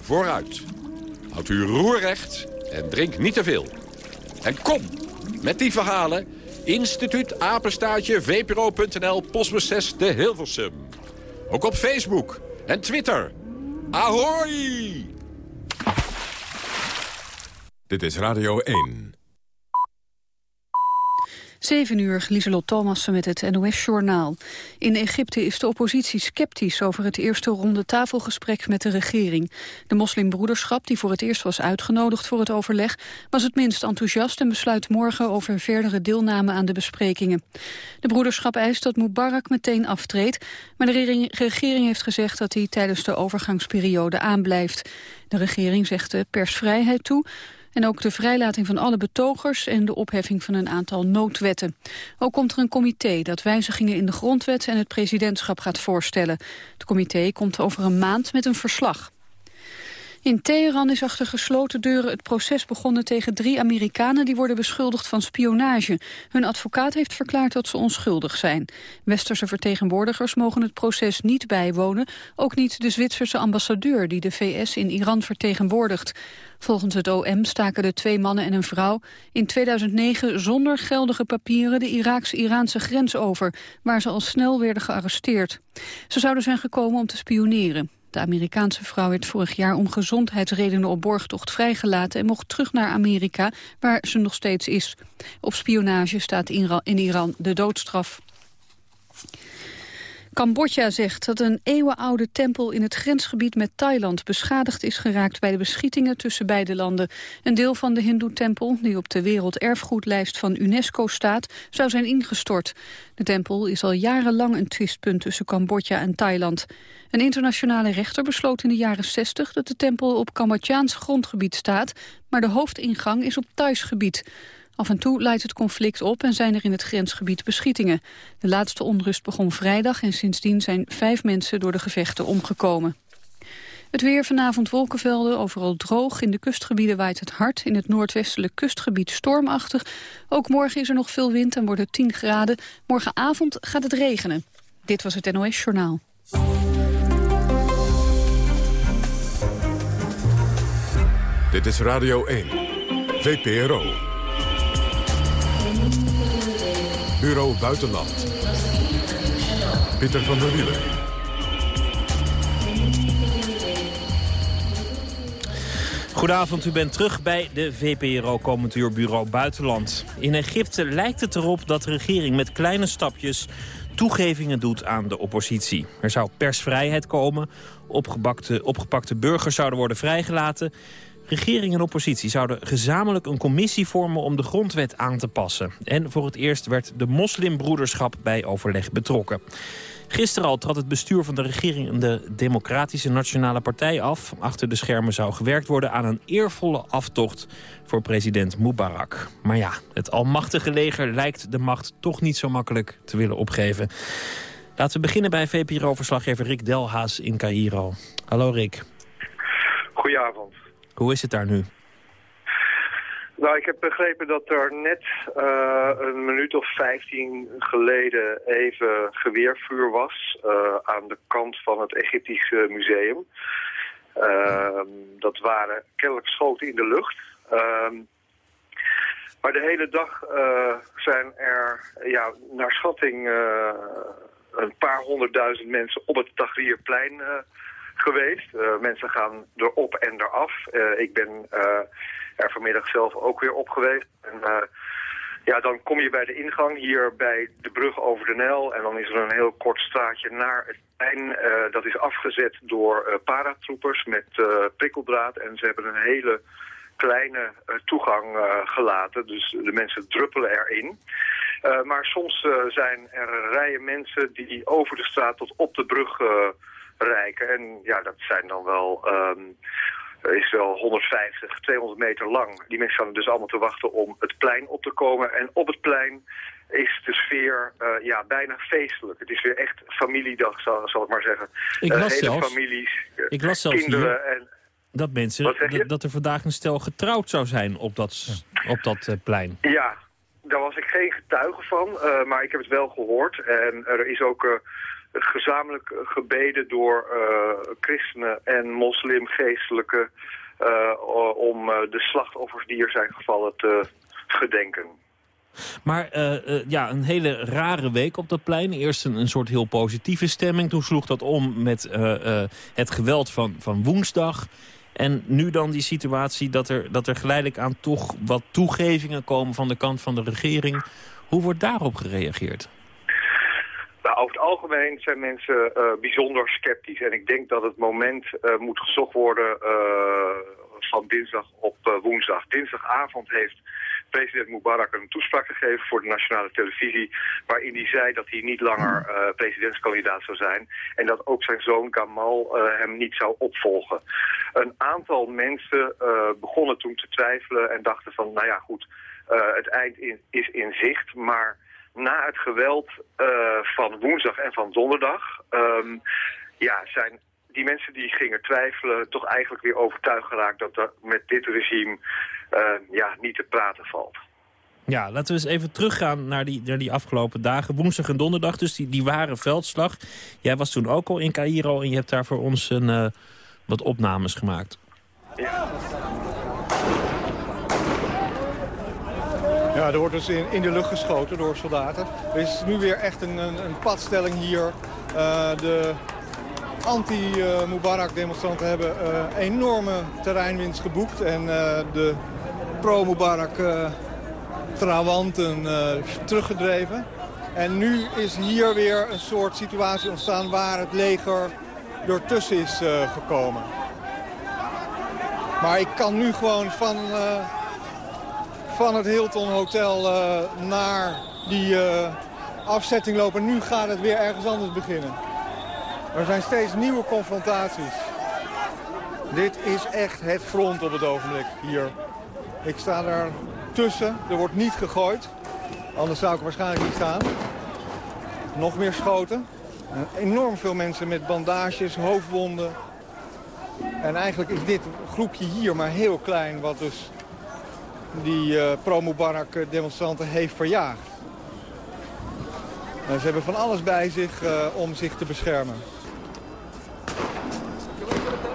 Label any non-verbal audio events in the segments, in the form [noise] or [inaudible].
vooruit. Houd uw roer recht en drink niet te veel. En kom, met die verhalen, instituut apenstaartje vpro.nl, postbus 6 de Hilversum. Ook op Facebook en Twitter. Ahoy! Dit is Radio 1. 7 uur, Lieselot Thomassen met het NOS-journaal. In Egypte is de oppositie sceptisch over het eerste ronde tafelgesprek met de regering. De moslimbroederschap, die voor het eerst was uitgenodigd voor het overleg... was het minst enthousiast en besluit morgen over verdere deelname aan de besprekingen. De broederschap eist dat Mubarak meteen aftreedt... maar de regering heeft gezegd dat hij tijdens de overgangsperiode aanblijft. De regering zegt de persvrijheid toe en ook de vrijlating van alle betogers en de opheffing van een aantal noodwetten. Ook komt er een comité dat wijzigingen in de grondwet en het presidentschap gaat voorstellen. Het comité komt over een maand met een verslag. In Teheran is achter gesloten deuren het proces begonnen tegen drie Amerikanen die worden beschuldigd van spionage. Hun advocaat heeft verklaard dat ze onschuldig zijn. Westerse vertegenwoordigers mogen het proces niet bijwonen, ook niet de Zwitserse ambassadeur die de VS in Iran vertegenwoordigt. Volgens het OM staken de twee mannen en een vrouw in 2009 zonder geldige papieren de Iraaks-Iraanse grens over, waar ze al snel werden gearresteerd. Ze zouden zijn gekomen om te spioneren. De Amerikaanse vrouw werd vorig jaar om gezondheidsredenen op borgtocht vrijgelaten en mocht terug naar Amerika, waar ze nog steeds is. Op spionage staat in Iran de doodstraf. Cambodja zegt dat een eeuwenoude tempel in het grensgebied met Thailand beschadigd is geraakt bij de beschietingen tussen beide landen. Een deel van de hindoe-tempel, die op de werelderfgoedlijst van UNESCO staat, zou zijn ingestort. De tempel is al jarenlang een twistpunt tussen Cambodja en Thailand. Een internationale rechter besloot in de jaren 60 dat de tempel op Cambodjaans grondgebied staat, maar de hoofdingang is op Thais gebied. Af en toe leidt het conflict op en zijn er in het grensgebied beschietingen. De laatste onrust begon vrijdag en sindsdien zijn vijf mensen door de gevechten omgekomen. Het weer vanavond wolkenvelden, overal droog. In de kustgebieden waait het hard. In het noordwestelijk kustgebied stormachtig. Ook morgen is er nog veel wind en wordt het 10 graden. Morgenavond gaat het regenen. Dit was het NOS Journaal. Dit is Radio 1. VPRO. Bureau Buitenland. Pieter van der Wielen. Goedenavond, u bent terug bij de VPRO Komend Bureau Buitenland. In Egypte lijkt het erop dat de regering met kleine stapjes toegevingen doet aan de oppositie. Er zou persvrijheid komen, opgepakte, opgepakte burgers zouden worden vrijgelaten... Regering en oppositie zouden gezamenlijk een commissie vormen om de grondwet aan te passen. En voor het eerst werd de moslimbroederschap bij overleg betrokken. Gisteren al trad het bestuur van de regering de Democratische Nationale Partij af. Achter de schermen zou gewerkt worden aan een eervolle aftocht voor president Mubarak. Maar ja, het almachtige leger lijkt de macht toch niet zo makkelijk te willen opgeven. Laten we beginnen bij VPRO-verslaggever Rick Delhaas in Cairo. Hallo Rick. Goedenavond. Hoe is het daar nu? Nou, ik heb begrepen dat er net uh, een minuut of vijftien geleden even geweervuur was uh, aan de kant van het Egyptische museum. Uh, dat waren kennelijk schoten in de lucht. Ehm, maar de hele dag zijn er, ja, naar schatting, een paar honderdduizend mensen op het Tahrirplein geweest. Uh, mensen gaan erop en eraf. Uh, ik ben uh, er vanmiddag zelf ook weer op geweest. En, ja, dan kom je bij de ingang hier bij de brug over de Nijl. En dan is er een heel kort straatje naar het plein. dat is afgezet door paratroepers met prikkeldraad. En ze hebben een hele kleine toegang gelaten. Dus de mensen druppelen erin. maar soms zijn er rijen mensen die over de straat tot op de brug bereiken. En ja, dat zijn dan wel... Um, is wel 150, 200 meter lang. Die mensen staan dus allemaal te wachten om het plein op te komen. En op het plein is de sfeer uh, ja, bijna feestelijk. Het is weer echt familiedag, zal, zal ik maar zeggen. Ik las uh, hele zelfs, families, ik las zelfs kinderen en... dat mensen, dat er vandaag een stel getrouwd zou zijn op dat, op dat plein. Ja, daar was ik geen getuige van, maar ik heb het wel gehoord. En er is ook gezamenlijk gebeden door christenen en moslimgeestelijken om de slachtoffers die er zijn gevallen te gedenken. Maar ja, een hele rare week op dat plein. Eerst een, een soort heel positieve stemming. Toen sloeg dat om met het geweld van, van woensdag. En nu dan die situatie dat er, dat er geleidelijk aan toch wat toegevingen komen van de kant van de regering. Hoe wordt daarop gereageerd? Nou, over het algemeen zijn mensen uh, bijzonder sceptisch. En ik denk dat het moment uh, moet gezocht worden uh, van dinsdag op woensdag. Dinsdagavond heeft president Mubarak een toespraak gegeven voor de nationale televisie... waarin hij zei dat hij niet langer uh, presidentskandidaat zou zijn... en dat ook zijn zoon Gamal uh, hem niet zou opvolgen. Een aantal mensen begonnen toen te twijfelen en dachten van... nou ja, goed, het eind in, is in zicht, maar na het geweld van woensdag en van donderdag... Um, ja, zijn die mensen die gingen twijfelen toch eigenlijk weer overtuigd geraakt dat er met dit regime uh, ja, niet te praten valt. Ja, laten we eens even teruggaan naar die, naar die afgelopen dagen. Woensdag en donderdag, dus die, die waren veldslag. Jij was toen ook al in Cairo en je hebt daar voor ons een, uh, wat opnames gemaakt. Ja. Ja, er wordt dus in, in de lucht geschoten door soldaten. Er is nu weer echt een, een, een padstelling hier. Uh, de anti-Mubarak-demonstranten hebben uh, enorme terreinwinst geboekt. En uh, de pro-Mubarak uh, trawanten teruggedreven. En nu is hier weer een soort situatie ontstaan waar het leger ertussen is gekomen. Maar ik kan nu gewoon van, van het Hilton Hotel naar die afzetting lopen. Nu gaat het weer ergens anders beginnen. Er zijn steeds nieuwe confrontaties. Dit is echt het front op het ogenblik hier. Ik sta daar tussen. Er wordt niet gegooid. Anders zou ik waarschijnlijk niet staan. Nog meer schoten. Enorm veel mensen met bandages, hoofdwonden. En eigenlijk is dit groepje hier maar heel klein... wat dus die uh, pro-Mubarak demonstranten heeft verjaagd. Ze hebben van alles bij zich uh, om zich te beschermen.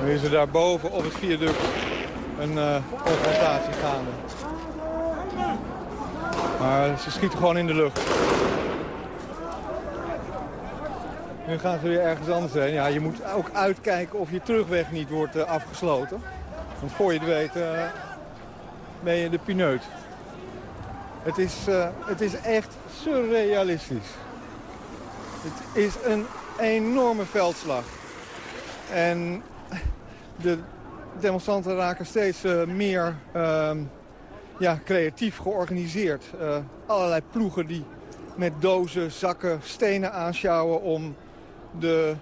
Nu is er daarboven op het viaduct een confrontatie gaande. Maar ze schieten gewoon in de lucht. Nu gaan ze weer ergens anders heen. Ja, je moet ook uitkijken of je terugweg niet wordt afgesloten. Want voor je het weet ben je de pineut. Het is, het is echt surrealistisch. Het is een enorme veldslag. En de demonstranten raken steeds uh, meer uh, ja, creatief georganiseerd. Uh, allerlei ploegen die met dozen, zakken, stenen aanschouwen om de,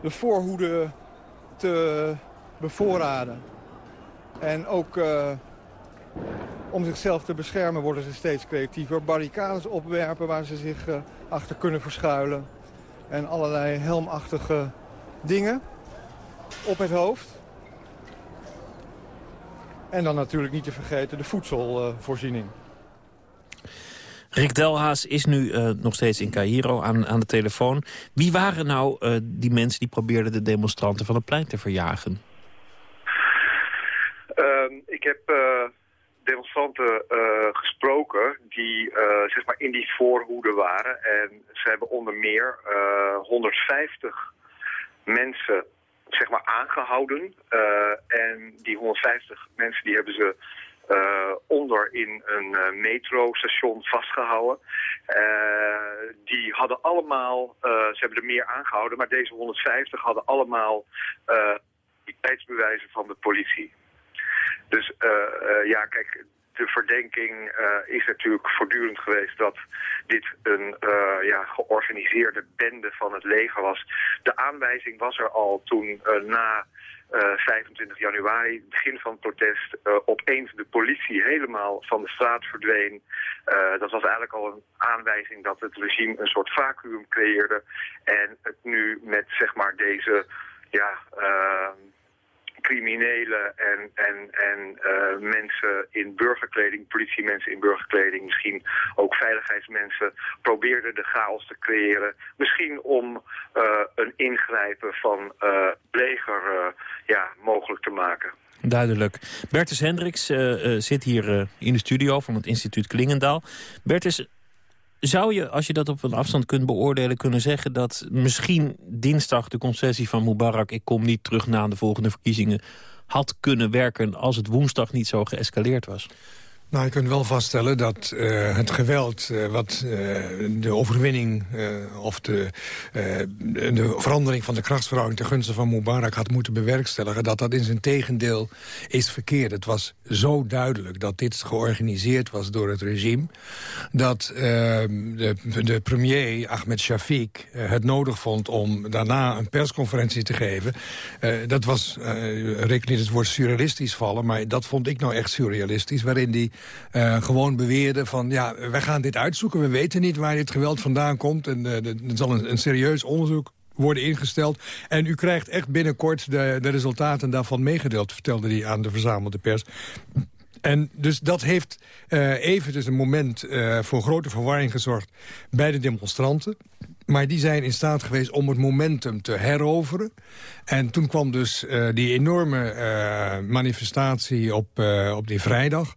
de voorhoede te bevoorraden. En ook uh, om zichzelf te beschermen worden ze steeds creatiever. Barricades opwerpen waar ze zich uh, achter kunnen verschuilen. En allerlei helmachtige dingen op het hoofd. En dan natuurlijk niet te vergeten de voedselvoorziening. Rick Delhaas is nu uh, nog steeds in Cairo aan, aan de telefoon. Wie waren nou die mensen die probeerden de demonstranten van het plein te verjagen? Ik heb uh, demonstranten gesproken die zeg maar in die voorhoede waren. En ze hebben onder meer 150 mensen zeg maar aangehouden. En die 150 mensen die hebben ze onder in een metrostation vastgehouden. die hadden allemaal, ze hebben er meer aangehouden, maar deze 150 hadden allemaal identiteitsbewijzen van de politie. Dus ja, kijk, de verdenking uh, is natuurlijk voortdurend geweest dat dit een ja, georganiseerde bende van het leger was. De aanwijzing was er al toen na 25 januari, begin van het protest, opeens de politie helemaal van de straat verdween. dat was eigenlijk al een aanwijzing dat het regime een soort vacuüm creëerde. En het nu met zeg maar deze ja, criminelen en, en, en mensen in burgerkleding, politiemensen in burgerkleding, misschien ook veiligheidsmensen, probeerden de chaos te creëren. Misschien om een ingrijpen van leger ja, mogelijk te maken. Duidelijk. Bertus Hendricks uh, zit hier uh, in de studio van het instituut Klingendaal. Bertus, zou je, als je dat op een afstand kunt beoordelen... kunnen zeggen dat misschien dinsdag de concessie van Mubarak... ik kom niet terug na de volgende verkiezingen... had kunnen werken als het woensdag niet zo geëscaleerd was? Nou, je kunt wel vaststellen dat uh, het geweld uh, wat uh, de overwinning of de, de verandering van de krachtsverhouding ten gunste van Mubarak had moeten bewerkstelligen, dat dat in zijn tegendeel is verkeerd. Het was zo duidelijk dat dit georganiseerd was door het regime, dat de, de, premier Ahmed Shafiq het nodig vond om daarna een persconferentie te geven. dat was, reken niet het woord surrealistisch vallen, maar dat vond ik nou echt surrealistisch, waarin die uh, gewoon beweerden van... ja, wij gaan dit uitzoeken, we weten niet waar dit geweld vandaan komt... en uh, er zal een, een serieus onderzoek worden ingesteld. En u krijgt echt binnenkort de, de resultaten daarvan meegedeeld... vertelde hij aan de verzamelde pers. En dus dat heeft uh, even dus een moment voor grote verwarring gezorgd bij de demonstranten. Maar die zijn in staat geweest om het momentum te heroveren. En toen kwam dus uh, die enorme manifestatie op, op die vrijdag.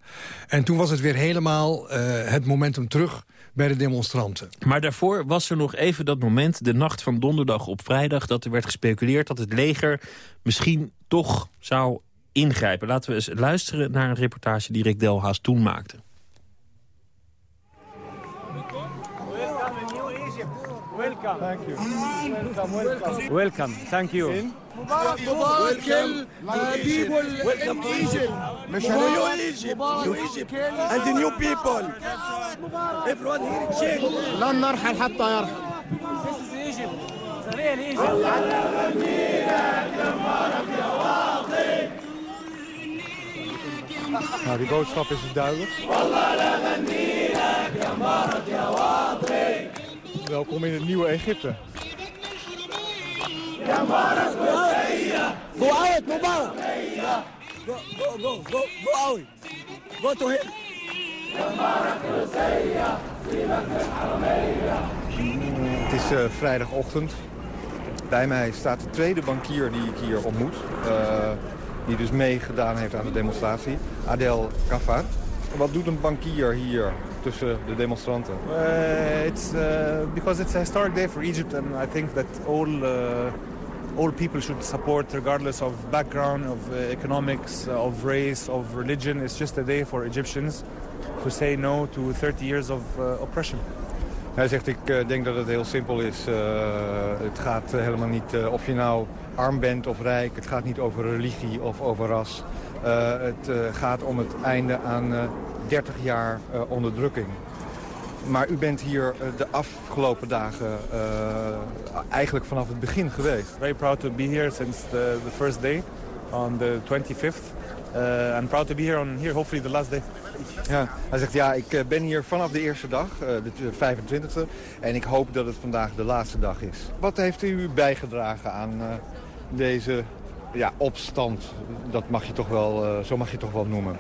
En toen was het weer helemaal het momentum terug bij de demonstranten. Maar daarvoor was er nog even dat moment, de nacht van donderdag op vrijdag... dat er werd gespeculeerd dat het leger misschien toch zou ingrijpen. Laten we eens luisteren naar een reportage die Rick Delhaas toen maakte. Welcome. Thank you. Welcome, welcome. Welcome. Thank you. Mubarak, kill the people Welcome in Egypt. New Egypt. New Egypt. And the new people. Everyone here change. لن نرحل حتى يرحل. This is Egypt. It's real Egypt. Nou, die boodschap is dus duidelijk. Welkom in het nieuwe Egypte. Go out, Mubarak! Go, go, go, go, go out! Go to him! Het is uh, vrijdagochtend. Bij mij staat de tweede bankier die ik hier ontmoet. Uh, die dus meegedaan heeft aan de demonstratie. Adel Kafar. Wat doet een bankier hier tussen de demonstranten? Uh, it's, uh, because it's a historic day for Egypt and I think that all, uh, all people should support regardless of background, of uh, economics, of race, of religion. It's just a day for Egyptians to say no to 30 years of oppression. Hij zegt, ik denk dat het heel simpel is. het gaat helemaal niet of je nou arm bent of rijk. Het gaat niet over religie of over ras. Uh, het gaat om het einde aan 30 jaar onderdrukking. Maar u bent hier de afgelopen dagen eigenlijk vanaf het begin geweest. Very proud to be here since the, the first day on the 25th. Uh, I'm proud to be here on here, hopefully the last day. Ja, hij zegt, ja, ik ben hier vanaf de eerste dag, de 25e. En ik hoop dat het vandaag de laatste dag is. Wat heeft u bijgedragen aan deze ja, opstand, dat mag je toch wel, uh, zo mag je toch wel noemen.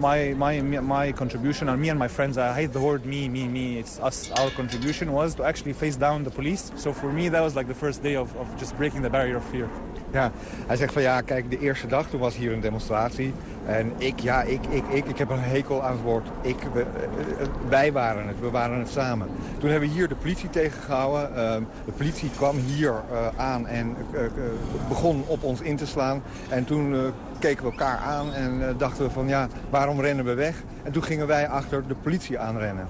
My, my, my contribution, and me and my friends, I hate the word me, me, me. It's us. Our contribution was to actually face down the police. So for me, that was like the first day of, of just breaking the barrier of fear. Ja, hij zegt van ja, kijk, de eerste dag, toen was hier een demonstratie. En ik, ja, ik, ik, ik, ik heb een hekel aan het woord. Ik, we, eh, wij waren het, we waren het samen. Toen hebben we hier de politie tegengehouden. Uh, de politie kwam hier uh, aan en begon op ons in te slaan. En toen keken we elkaar aan en dachten we van ja, waarom rennen we weg? En toen gingen wij achter de politie aanrennen.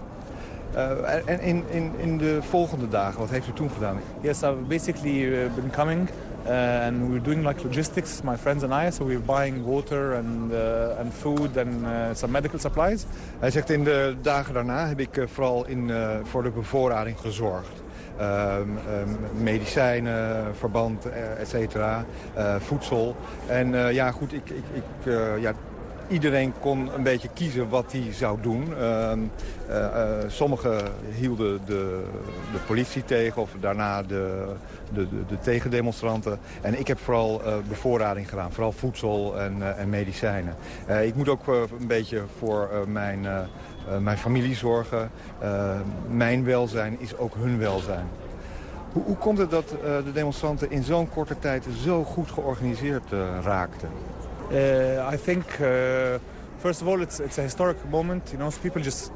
Uh, en in, in, in de volgende dagen, wat heeft u toen gedaan? Yes, I've basically been coming Uh, and we're doing like logistics, my friends and I. So we're buying water and, uh, and food and uh, some medical supplies. Hij zegt in de dagen daarna heb ik vooral in, voor de bevoorrading gezorgd. Um, um, medicijnen, verband, et cetera, voedsel. En ja, goed, ik, ik, ik ja, iedereen kon een beetje kiezen wat hij zou doen. Uh, sommigen hielden de, de politie tegen of daarna de, de, de, de tegendemonstranten. En ik heb vooral bevoorrading gedaan, vooral voedsel en, en medicijnen. ik moet ook een beetje voor mijn, mijn familie zorgen. mijn welzijn is ook hun welzijn. Hoe, hoe komt het dat de demonstranten in zo'n korte tijd zo goed georganiseerd raakten? I think, uh, first of all, it's, it's a historic moment. You know, people just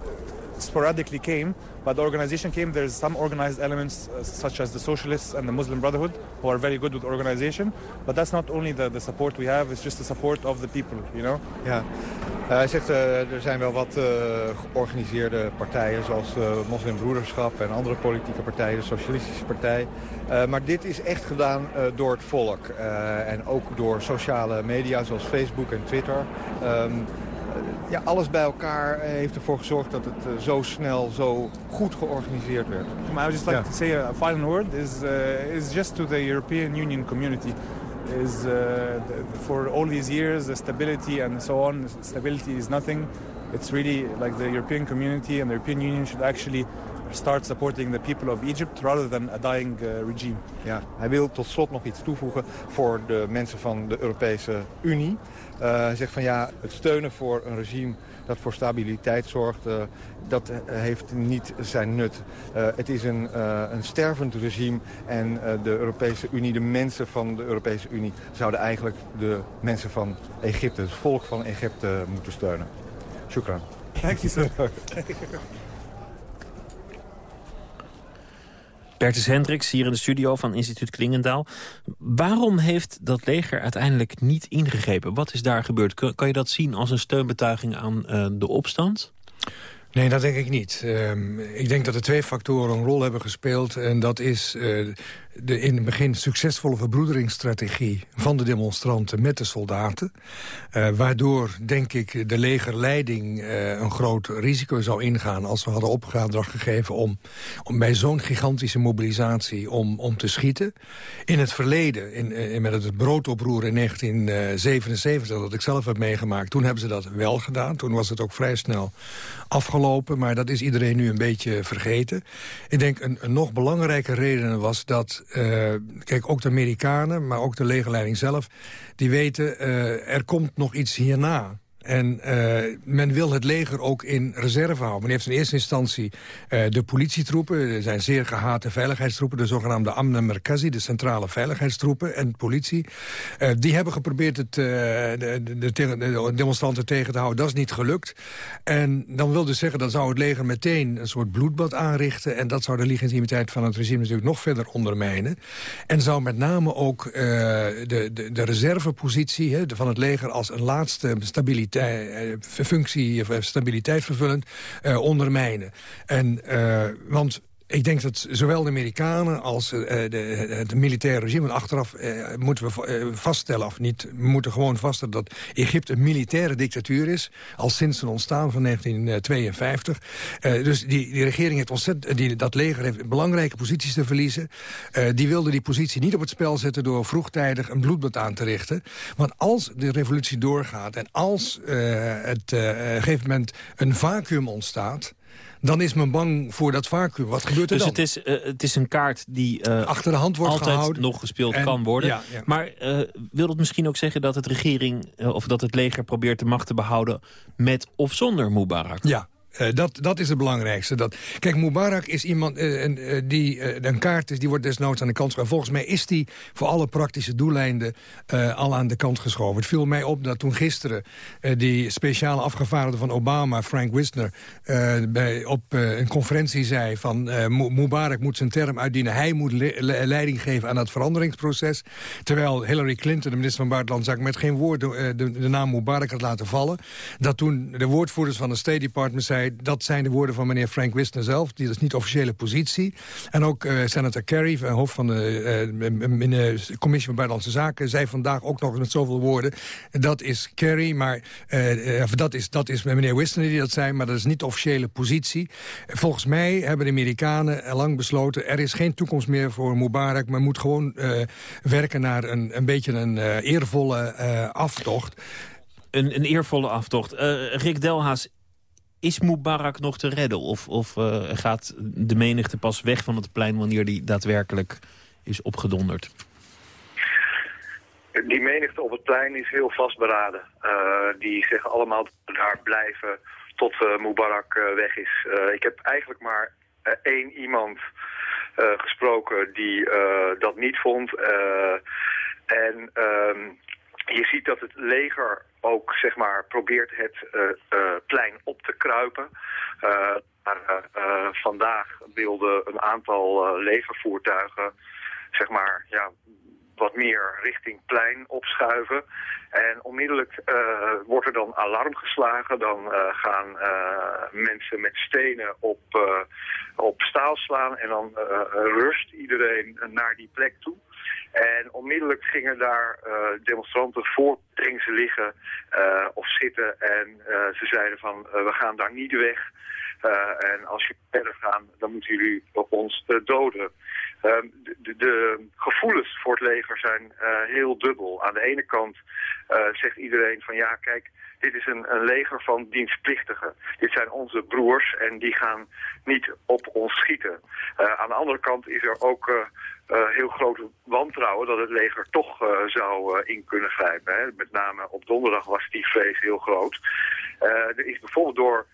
sporadically came, but the organization came. There's some organized elements, uh, such as the Socialists and the Muslim Brotherhood, who are very good with organization. But that's not only the, the support we have, it's just the support of the people, you know? Ja. Uh, hij zegt, uh, er zijn wel wat uh, georganiseerde partijen, zoals uh, Moslimbroederschap en andere politieke partijen, de Socialistische Partij. maar dit is echt gedaan door het volk en ook door sociale media, zoals Facebook en Twitter. Um, ja, alles bij elkaar eh, heeft ervoor gezorgd dat het uh, zo snel, zo goed georganiseerd werd. I would just like yeah. to say a final word is, uh, is just to the European Union community. Is uh, for all these years the stability and so on. Stability is nothing. It's really like the European community and the European Union should actually start supporting the people of Egypt rather than a dying uh, regime. Ja, hij wil tot slot nog iets toevoegen voor de mensen van de Europese Unie. Uh, hij zegt van ja, het steunen voor een regime dat voor stabiliteit zorgt, uh, dat heeft niet zijn nut. Uh, het is een, een stervend regime en de Europese Unie, de mensen van de Europese Unie... zouden eigenlijk de mensen van Egypte, het volk van Egypte moeten steunen. Shukran. Dank je, [laughs] Bertus Hendricks hier in de studio van instituut Klingendaal. Waarom heeft dat leger uiteindelijk niet ingegrepen? Wat is daar gebeurd? Kan je dat zien als een steunbetuiging aan uh, de opstand? Nee, dat denk ik niet. Uh, ik denk dat er twee factoren een rol hebben gespeeld. En dat is uh, de in het begin succesvolle verbroederingsstrategie van de demonstranten met de soldaten. Uh, waardoor, denk ik, de legerleiding uh, een groot risico zou ingaan... als we hadden opdracht gegeven om, om bij zo'n gigantische mobilisatie om, om te schieten. In het verleden, in, in, met het broodoproer in 1977, dat ik zelf heb meegemaakt... toen hebben ze dat wel gedaan. Toen was het ook vrij snel afgelopen, maar dat is iedereen nu een beetje vergeten. Ik denk een, een nog belangrijke reden was dat uh, kijk, ook de Amerikanen, maar ook de legerleiding zelf... die weten, uh, er komt nog iets hierna. En uh, men wil het leger ook in reserve houden. Men heeft in eerste instantie uh, de politietroepen. Er zijn zeer gehate veiligheidstroepen. De zogenaamde Amna Merkazi, de centrale veiligheidstroepen en politie. Uh, die hebben geprobeerd het, de, de, de, demonstranten tegen te houden. Dat is niet gelukt. En dan wil dus zeggen dat zou het leger meteen een soort bloedbad aanrichten. En dat zou de legitimiteit van het regime natuurlijk nog verder ondermijnen. En zou met name ook de, de, reservepositie van het leger als een laatste stabiliteit functie of stabiliteit vervullend ondermijnen. En, want ik denk dat zowel de Amerikanen als de, het militaire regime... achteraf uh, moeten we uh, vaststellen, of niet, we moeten gewoon vaststellen... dat Egypte een militaire dictatuur is, al sinds het ontstaan van 1952. dus die, die regering heeft ontzettend... Die, dat leger heeft belangrijke posities te verliezen. die wilde die positie niet op het spel zetten... door vroegtijdig een bloedbad aan te richten. Want als de revolutie doorgaat en als het op een gegeven moment een vacuüm ontstaat dan is men bang voor dat vacuüm. Wat gebeurt er dus dan? Dus het is, uh, het is een kaart die uh, achter de hand wordt altijd gehouden. nog gespeeld kan worden. Ja, ja. Maar uh, wil dat misschien ook zeggen dat het regering of dat het leger probeert de macht te behouden met of zonder Mubarak? Ja, uh, dat, dat is het belangrijkste. Dat, kijk, Mubarak is iemand uh, uh, die een kaart is, die wordt desnoods aan de kant geschoven. Volgens mij is die voor alle praktische doeleinden al aan de kant geschoven. Het viel mij op dat toen gisteren die speciale afgevaardigde van Obama, Frank Wisner, bij, op een conferentie zei van Mubarak moet zijn term uitdienen. Hij moet le le leiding geven aan dat veranderingsproces. Terwijl Hillary Clinton, de minister van Buitenlandse Zaken, met geen woord de, de, naam Mubarak had laten vallen. Dat toen de woordvoerders van de State Department dat zijn de woorden van meneer Frank Wisner zelf. Die is niet officiële positie. En ook uh, senator Kerry, eh, hoofd van de, in de Commissie van Buitenlandse Zaken... zei vandaag ook nog met zoveel woorden. Dat is Kerry, maar dat, is, dat is meneer Wisner die dat zei... maar dat is niet officiële positie. Volgens mij hebben de Amerikanen lang besloten... er is geen toekomst meer voor Mubarak. Men moet gewoon werken naar een, een beetje een eervolle aftocht. Een, een eervolle aftocht. Rick Delhaas, is Mubarak nog te redden? Of, of uh, gaat de menigte pas weg van het plein wanneer die daadwerkelijk is opgedonderd? Die menigte op het plein is heel vastberaden. Uh, die zeggen allemaal daar blijven tot uh, Mubarak weg is. ik heb eigenlijk maar één iemand gesproken die dat niet vond. en ehm, je ziet dat het leger ook zeg maar, probeert het uh, uh, plein op te kruipen. Uh, maar vandaag wilden een aantal legervoertuigen zeg maar, ja, wat meer richting plein opschuiven. En onmiddellijk uh, wordt er dan alarm geslagen. Dan uh, gaan uh, mensen met stenen op, op staal slaan. En dan rust iedereen naar die plek toe. En onmiddellijk gingen daar demonstranten voor ze liggen of zitten. En ze zeiden van, we gaan daar niet weg. En als je verder gaan, dan moeten jullie op ons doden. Ehm, de, de, gevoelens voor het leger zijn heel dubbel. Aan de ene kant zegt iedereen van, ja kijk, dit is een, een, leger van dienstplichtigen. Dit zijn onze broers en die gaan niet op ons schieten. aan de andere kant is er ook heel grote wantrouwen dat het leger toch zou in kunnen grijpen. Hè. Met name op donderdag was die vrees heel groot. er is bijvoorbeeld door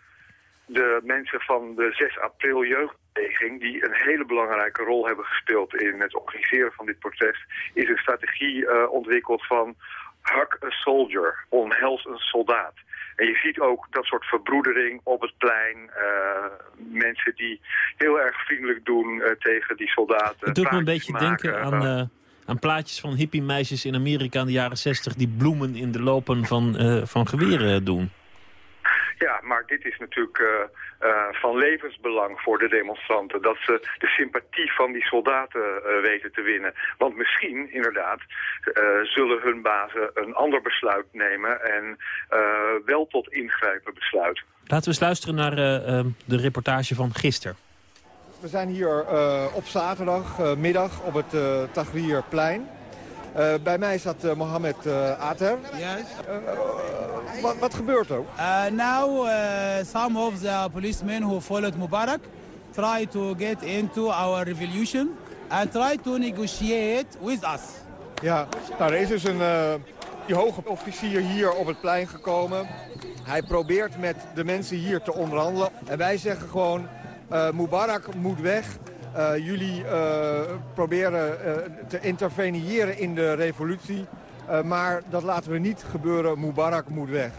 de mensen van de 6 april jeugdbeweging... die een hele belangrijke rol hebben gespeeld in het organiseren van dit protest... is een strategie ontwikkeld van hug a soldier, omhels een soldaat. En je ziet ook dat soort verbroedering op het plein. Uh, mensen die heel erg vriendelijk doen uh, tegen die soldaten. Het doet me een beetje maken. denken aan, uh, aan plaatjes van hippie-meisjes in Amerika in de jaren 60... die bloemen in de lopen van, van geweren doen. Ja, maar dit is natuurlijk uh, uh, van levensbelang voor de demonstranten. Dat ze de sympathie van die soldaten uh, weten te winnen. Want misschien, inderdaad, zullen hun bazen een ander besluit nemen... en wel tot ingrijpen besluiten. Laten we eens luisteren naar de reportage van gisteren. We zijn hier op zaterdagmiddag op het Tahrirplein. Uh, bij mij staat uh, Mohamed uh, Ater. Yes. wat, wat gebeurt er? now, some of the policemen who followed Mubarak try to get into our revolution and try to negotiate with us. Ja, nou, er is dus een die hoge officier hier op het plein gekomen. Hij probeert met de mensen hier te onderhandelen. En wij zeggen gewoon, Mubarak moet weg. Uh, jullie uh, proberen uh, te interveneren in de revolutie. maar dat laten we niet gebeuren. Mubarak moet weg.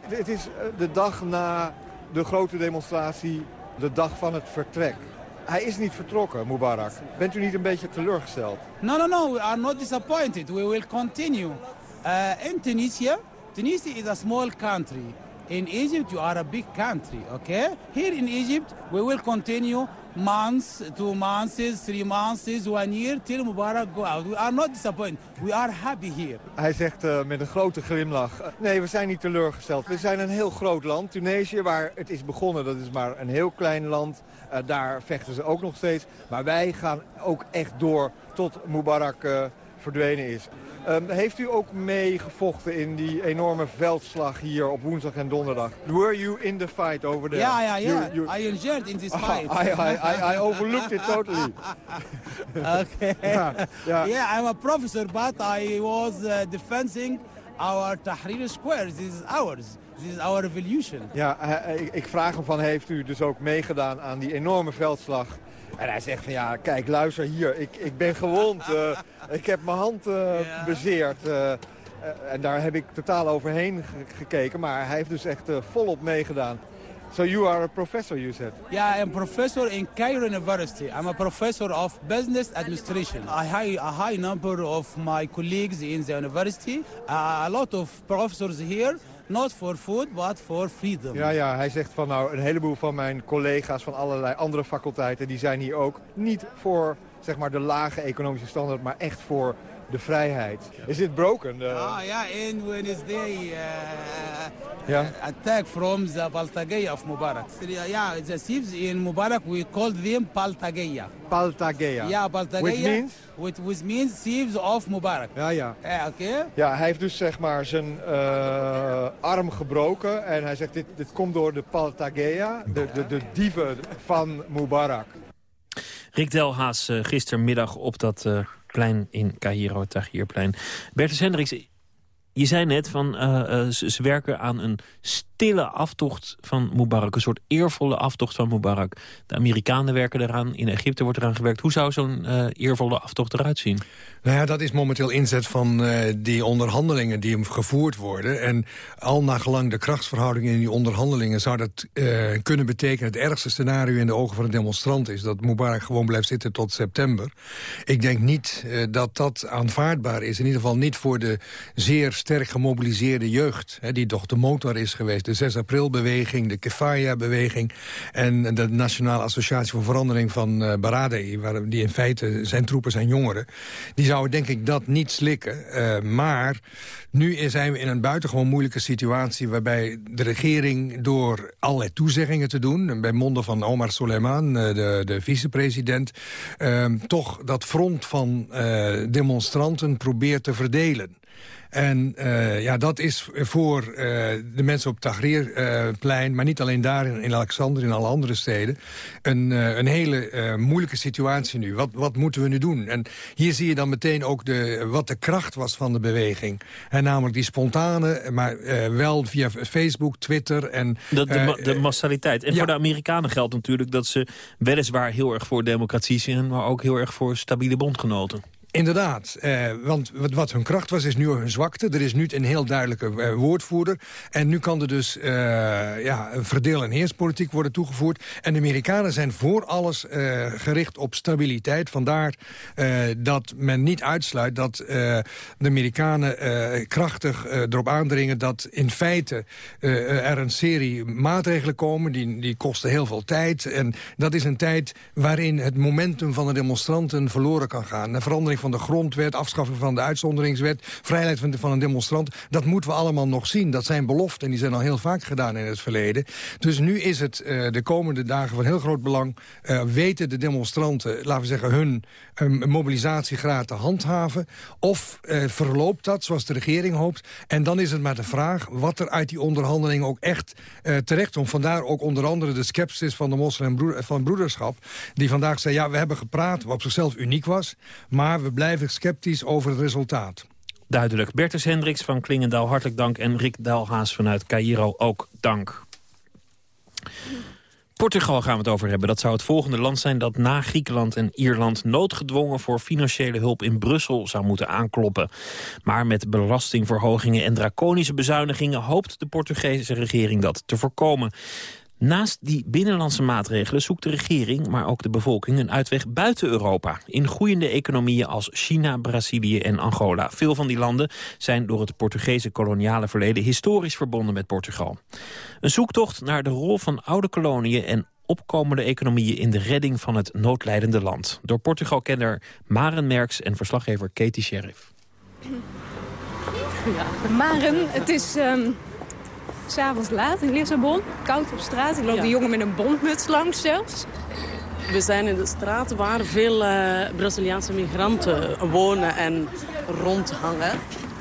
Het is de dag na de grote demonstratie, de dag van het vertrek. Hij is niet vertrokken, Mubarak. Bent u niet een beetje teleurgesteld? No, no, no. We are not disappointed. We will continue. in Tunisia, Tunisia is a small country. In Egypt, you are a big country, okay? Here in Egypt, we will continue months, two months, three months, one year, till Mubarak go out. We are not disappointed. We are happy here. Hij zegt uh, met een grote glimlach, uh, nee, we zijn niet teleurgesteld. We zijn een heel groot land, Tunesië, waar het is begonnen. Dat is maar een heel klein land. Uh, daar vechten ze ook nog steeds. Maar wij gaan ook echt door tot Mubarak verdwenen is. Um, heeft u ook meegevochten in die enorme veldslag hier op woensdag en donderdag? Were you in the fight over there? Ja, ja, ja. I enjoyed in this fight. I, I, I, overlooked it totally. [laughs] okay. [laughs] yeah, yeah. yeah, I'm a professor, but I was uh, defending our Tahrir Square. This is ours. This is our revolution. Ja, ik, ik vraag hem van, heeft u dus ook meegedaan aan die enorme veldslag en hij zegt van ja, kijk, luister hier, ik, ik ben gewond. Uh, ik heb mijn hand uh, bezeerd. Uh, en daar heb ik totaal overheen gekeken. Maar hij heeft dus echt volop meegedaan. So you are a professor, you said? Yeah, I'm a professor in Cairo University. I'm a professor of business administration. I have a high number of my colleagues in the university. Uh, a lot of professors here Not for food, but for freedom. Ja, ja, hij zegt van nou, een heleboel van mijn collega's van allerlei andere faculteiten... die zijn hier ook niet voor zeg maar, de lage economische standaard... maar echt voor de vrijheid. Is it broken? Uh... Ah, ja, in Wednesday uh, yeah. attack from the Baltageya of Mubarak. Yeah, the thieves in Mubarak, we called them Paltageya. Paltageya. Ja, Paltageya. Which means? Which, which means thieves of Mubarak. Ja, ja. Ja, oké. Ja, hij heeft dus zeg maar zijn uh, arm gebroken. En hij zegt, dit, dit komt door de Paltageya, de, de, de dieven van Mubarak. Rick Delhaas uh, gistermiddag op dat uh, plein in Cairo, het Tahrirplein. Bertus Hendricks, je zei net van uh, ze, ze, werken aan een stille aftocht van Mubarak. Een soort eervolle aftocht van Mubarak. De Amerikanen werken eraan, in Egypte wordt eraan gewerkt. Hoe zou zo'n uh, eervolle aftocht eruit zien? Nou ja, dat is momenteel inzet van uh, die onderhandelingen die gevoerd worden. En al nagelang de krachtsverhoudingen in die onderhandelingen... zou dat uh, kunnen betekenen, het ergste scenario in de ogen van een demonstrant is... dat Mubarak gewoon blijft zitten tot september. Ik denk niet dat dat aanvaardbaar is. In ieder geval niet voor de zeer sterk gemobiliseerde jeugd... Hè, die toch de motor is geweest. De 6 april-beweging, de Kefaya-beweging... en de Nationale Associatie voor Verandering van uh, Baradei... Waar, die in feite zijn troepen zijn jongeren... die zouden denk ik dat niet slikken. Uh, maar nu zijn we in een buitengewoon moeilijke situatie... waarbij de regering door allerlei toezeggingen te doen... bij monden van Omar Soleiman, de, de vicepresident... Toch dat front van demonstranten probeert te verdelen. En uh, ja, dat is voor uh, de mensen op Tahrirplein... Uh, maar niet alleen daar, in, in Alexander, in alle andere steden... een, een hele moeilijke situatie nu. Wat, wat moeten we nu doen? En hier zie je dan meteen ook de, wat de kracht was van de beweging. En namelijk die spontane, maar wel via Facebook, Twitter... En, de, de, de massaliteit. En ja. voor de Amerikanen geldt natuurlijk dat ze weliswaar heel erg voor democratie zijn... maar ook heel erg voor stabiele bondgenoten. Inderdaad, eh, want wat, hun kracht was, is nu hun zwakte. Er is nu een heel duidelijke eh, woordvoerder. En nu kan er dus uh, ja, een verdeel- en heerspolitiek worden toegevoerd. En de Amerikanen zijn voor alles uh, gericht op stabiliteit. Vandaar dat men niet uitsluit dat de Amerikanen krachtig erop aandringen... dat in feite er een serie maatregelen komen. Die, die kosten heel veel tijd. En dat is een tijd waarin het momentum van de demonstranten verloren kan gaan. De verandering van de grondwet, afschaffing van de uitzonderingswet... vrijheid van, van een demonstrant, dat moeten we allemaal nog zien. Dat zijn beloften en die zijn al heel vaak gedaan in het verleden. Dus nu is het uh, de komende dagen van heel groot belang... Uh, weten de demonstranten, laten we zeggen, hun uh, mobilisatiegraad te handhaven... of verloopt dat, zoals de regering hoopt. En dan is het maar de vraag wat er uit die onderhandelingen ook echt terecht komt. Vandaar ook onder andere de sceptisch van de moslimbroeder, van broederschap... die vandaag zei, ja, we hebben gepraat, wat op zichzelf uniek was... maar we we blijven sceptisch over het resultaat. Duidelijk. Bertus Hendricks van Klingendaal, hartelijk dank. En Rick Daalhaas vanuit Cairo ook dank. Portugal gaan we het over hebben. Dat zou het volgende land zijn dat na Griekenland en Ierland... noodgedwongen voor financiële hulp in Brussel zou moeten aankloppen. Maar met belastingverhogingen en draconische bezuinigingen... hoopt de Portugese regering dat te voorkomen. Naast die binnenlandse maatregelen zoekt de regering, maar ook de bevolking, een uitweg buiten Europa. In groeiende economieën als China, Brazilië en Angola. Veel van die landen zijn door het Portugese koloniale verleden historisch verbonden met Portugal. Een zoektocht naar de rol van oude koloniën en opkomende economieën in de redding van het noodlijdende land. Door Portugal-kenner Maren Merks en verslaggever Katie Sheriff. Ja, Maren, het is... Um S'avonds laat in Lissabon, koud op straat. Ik loop ja. de jongen met een bondmuts langs zelfs. We zijn in de straat waar veel uh, Braziliaanse migranten wonen en rondhangen.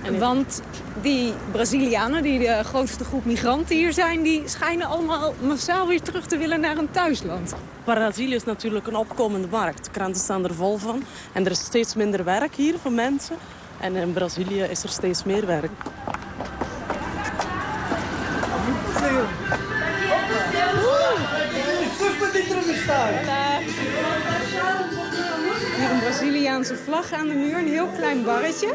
En Want die Brazilianen, die de grootste groep migranten hier zijn... die schijnen allemaal massaal weer terug te willen naar hun thuisland. Brazilië is natuurlijk een opkomende markt. Kranten staan er vol van. En er is steeds minder werk hier voor mensen. En in Brazilië is er steeds meer werk. Hier een Braziliaanse vlag aan de muur, een heel klein barretje.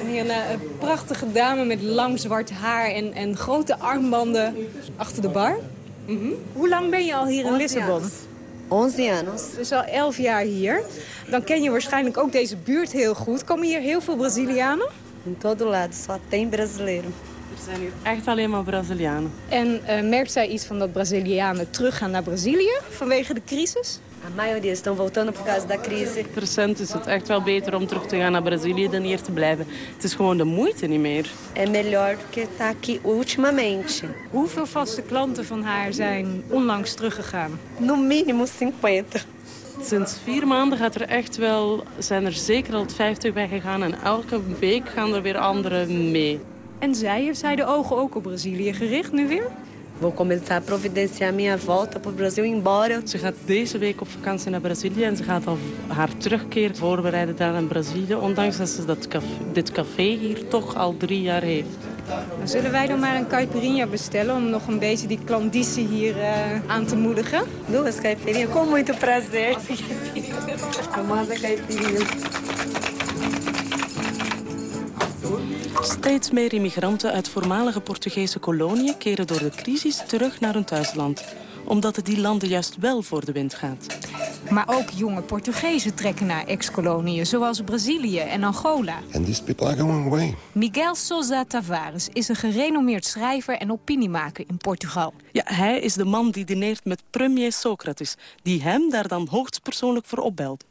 En hier een, een prachtige dame met lang zwart haar en, en grote armbanden achter de bar. Mm -hmm. Hoe lang ben je al hier in Lissabon? 11 anos. Dus al 11 jaar hier. Dan ken je waarschijnlijk ook deze buurt heel goed. Komen hier heel veel Brazilianen? In todo lado, só tem brasileiro. Er zijn hier echt alleen maar Brazilianen. En uh, merkt zij iets van dat Brazilianen teruggaan naar Brazilië vanwege de crisis? A maioria estão voltando por causa da crise. Recent is het echt wel beter om terug te gaan naar Brazilië dan hier te blijven. Het is gewoon de moeite niet meer. É melhor do que estar aqui ultimamente. Hoeveel vaste klanten van haar zijn onlangs teruggegaan? No mínimo 50. Sinds vier maanden gaat er echt wel, zijn er zeker al 50 weggegaan. En elke week gaan er weer anderen mee. En zij heeft zij de ogen ook op Brazilië gericht nu weer? Vou começar a providenciar minha volta para o Brasil embora. Ze gaat deze week op vakantie naar Brazilië en ze gaat al haar terugkeer voorbereiden daar in Brazilië. Ondanks dat ze dat café, dit café hier toch al drie jaar heeft. Dan zullen wij dan maar een caipirinha bestellen om nog een beetje die klandizie hier uh, aan te moedigen? Duas caipirinhas, com muito prazer. Famosa caipirinha. Steeds meer immigranten uit voormalige Portugese koloniën keren door de crisis terug naar hun thuisland. Omdat het die landen juist wel voor de wind gaat. Maar ook jonge Portugezen trekken naar ex-koloniën, zoals Brazilië en Angola. And these people are going away. Miguel Sousa Tavares is een gerenommeerd schrijver en opiniemaker in Portugal. Ja, hij is de man die dineert met premier Socrates, die hem daar dan hoogstpersoonlijk voor opbelt.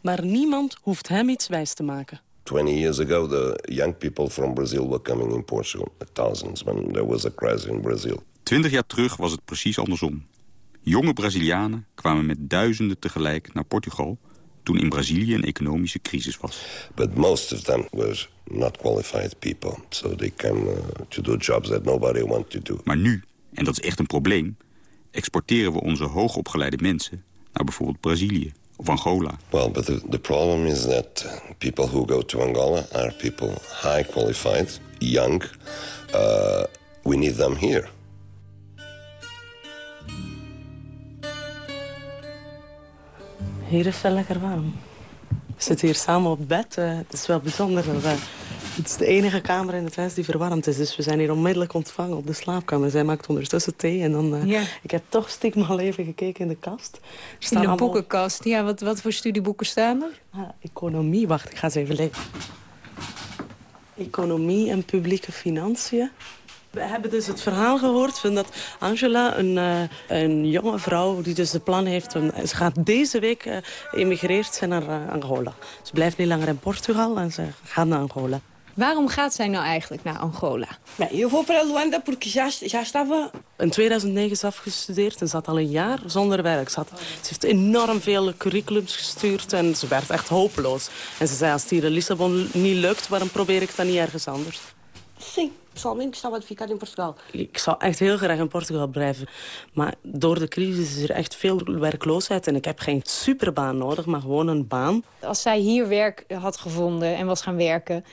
Maar niemand hoeft hem iets wijs te maken. 20 years ago, the young people from Brazil were coming in Portugal, thousands, when there was a crisis in Brazil. Twintig jaar terug was het precies andersom. Jonge Brazilianen kwamen met duizenden tegelijk naar Portugal... toen in Brazilië een economische crisis was. But most of them were not qualified people. So they came uh, to do jobs that nobody wanted to do. Maar nu, en dat is echt een probleem... exporteren we onze hoogopgeleide mensen naar bijvoorbeeld Brazilië of Angola. Well, but the, the problem is that people who go to Angola are people high qualified, young. Uh, we need them here. Hier is wel lekker warm. We zitten hier samen op bed. Uh, het is wel bijzonder. Dat, uh, het is de enige kamer in het huis die verwarmd is. Dus we zijn hier onmiddellijk ontvangen op de slaapkamer. Zij maakt ondertussen thee. En dan, uh, Ja. Ik heb toch stiekem al even gekeken in de kast. Er In de allemaal- boekenkast. Ja, wat, wat voor studieboeken staan er? Ah, economie, wacht, ik ga eens even lezen. Economie en publieke financiën. We hebben dus het verhaal gehoord van dat Angela, een, eh, een jonge vrouw... die dus de plan heeft, om, ze gaat deze week uh, emigreerd zijn naar eh, Angola. Ze blijft niet langer in Portugal en ze gaat naar Angola. Waarom gaat zij nou eigenlijk naar Angola? In 2009 is afgestudeerd en zat al een jaar zonder werk. Ze, had, ze heeft enorm veel curriculums gestuurd en ze werd echt hopeloos. En ze zei, als het hier in Lissabon niet lukt, waarom probeer ik dan niet ergens anders? Sim, pessoalmente gostava de ficar in Portugal. Ik zou echt heel graag in Portugal blijven. Maar door de crisis is er echt veel werkloosheid. En ik heb geen superbaan nodig, maar gewoon een baan. Als zij hier werk had gevonden en was gaan werken...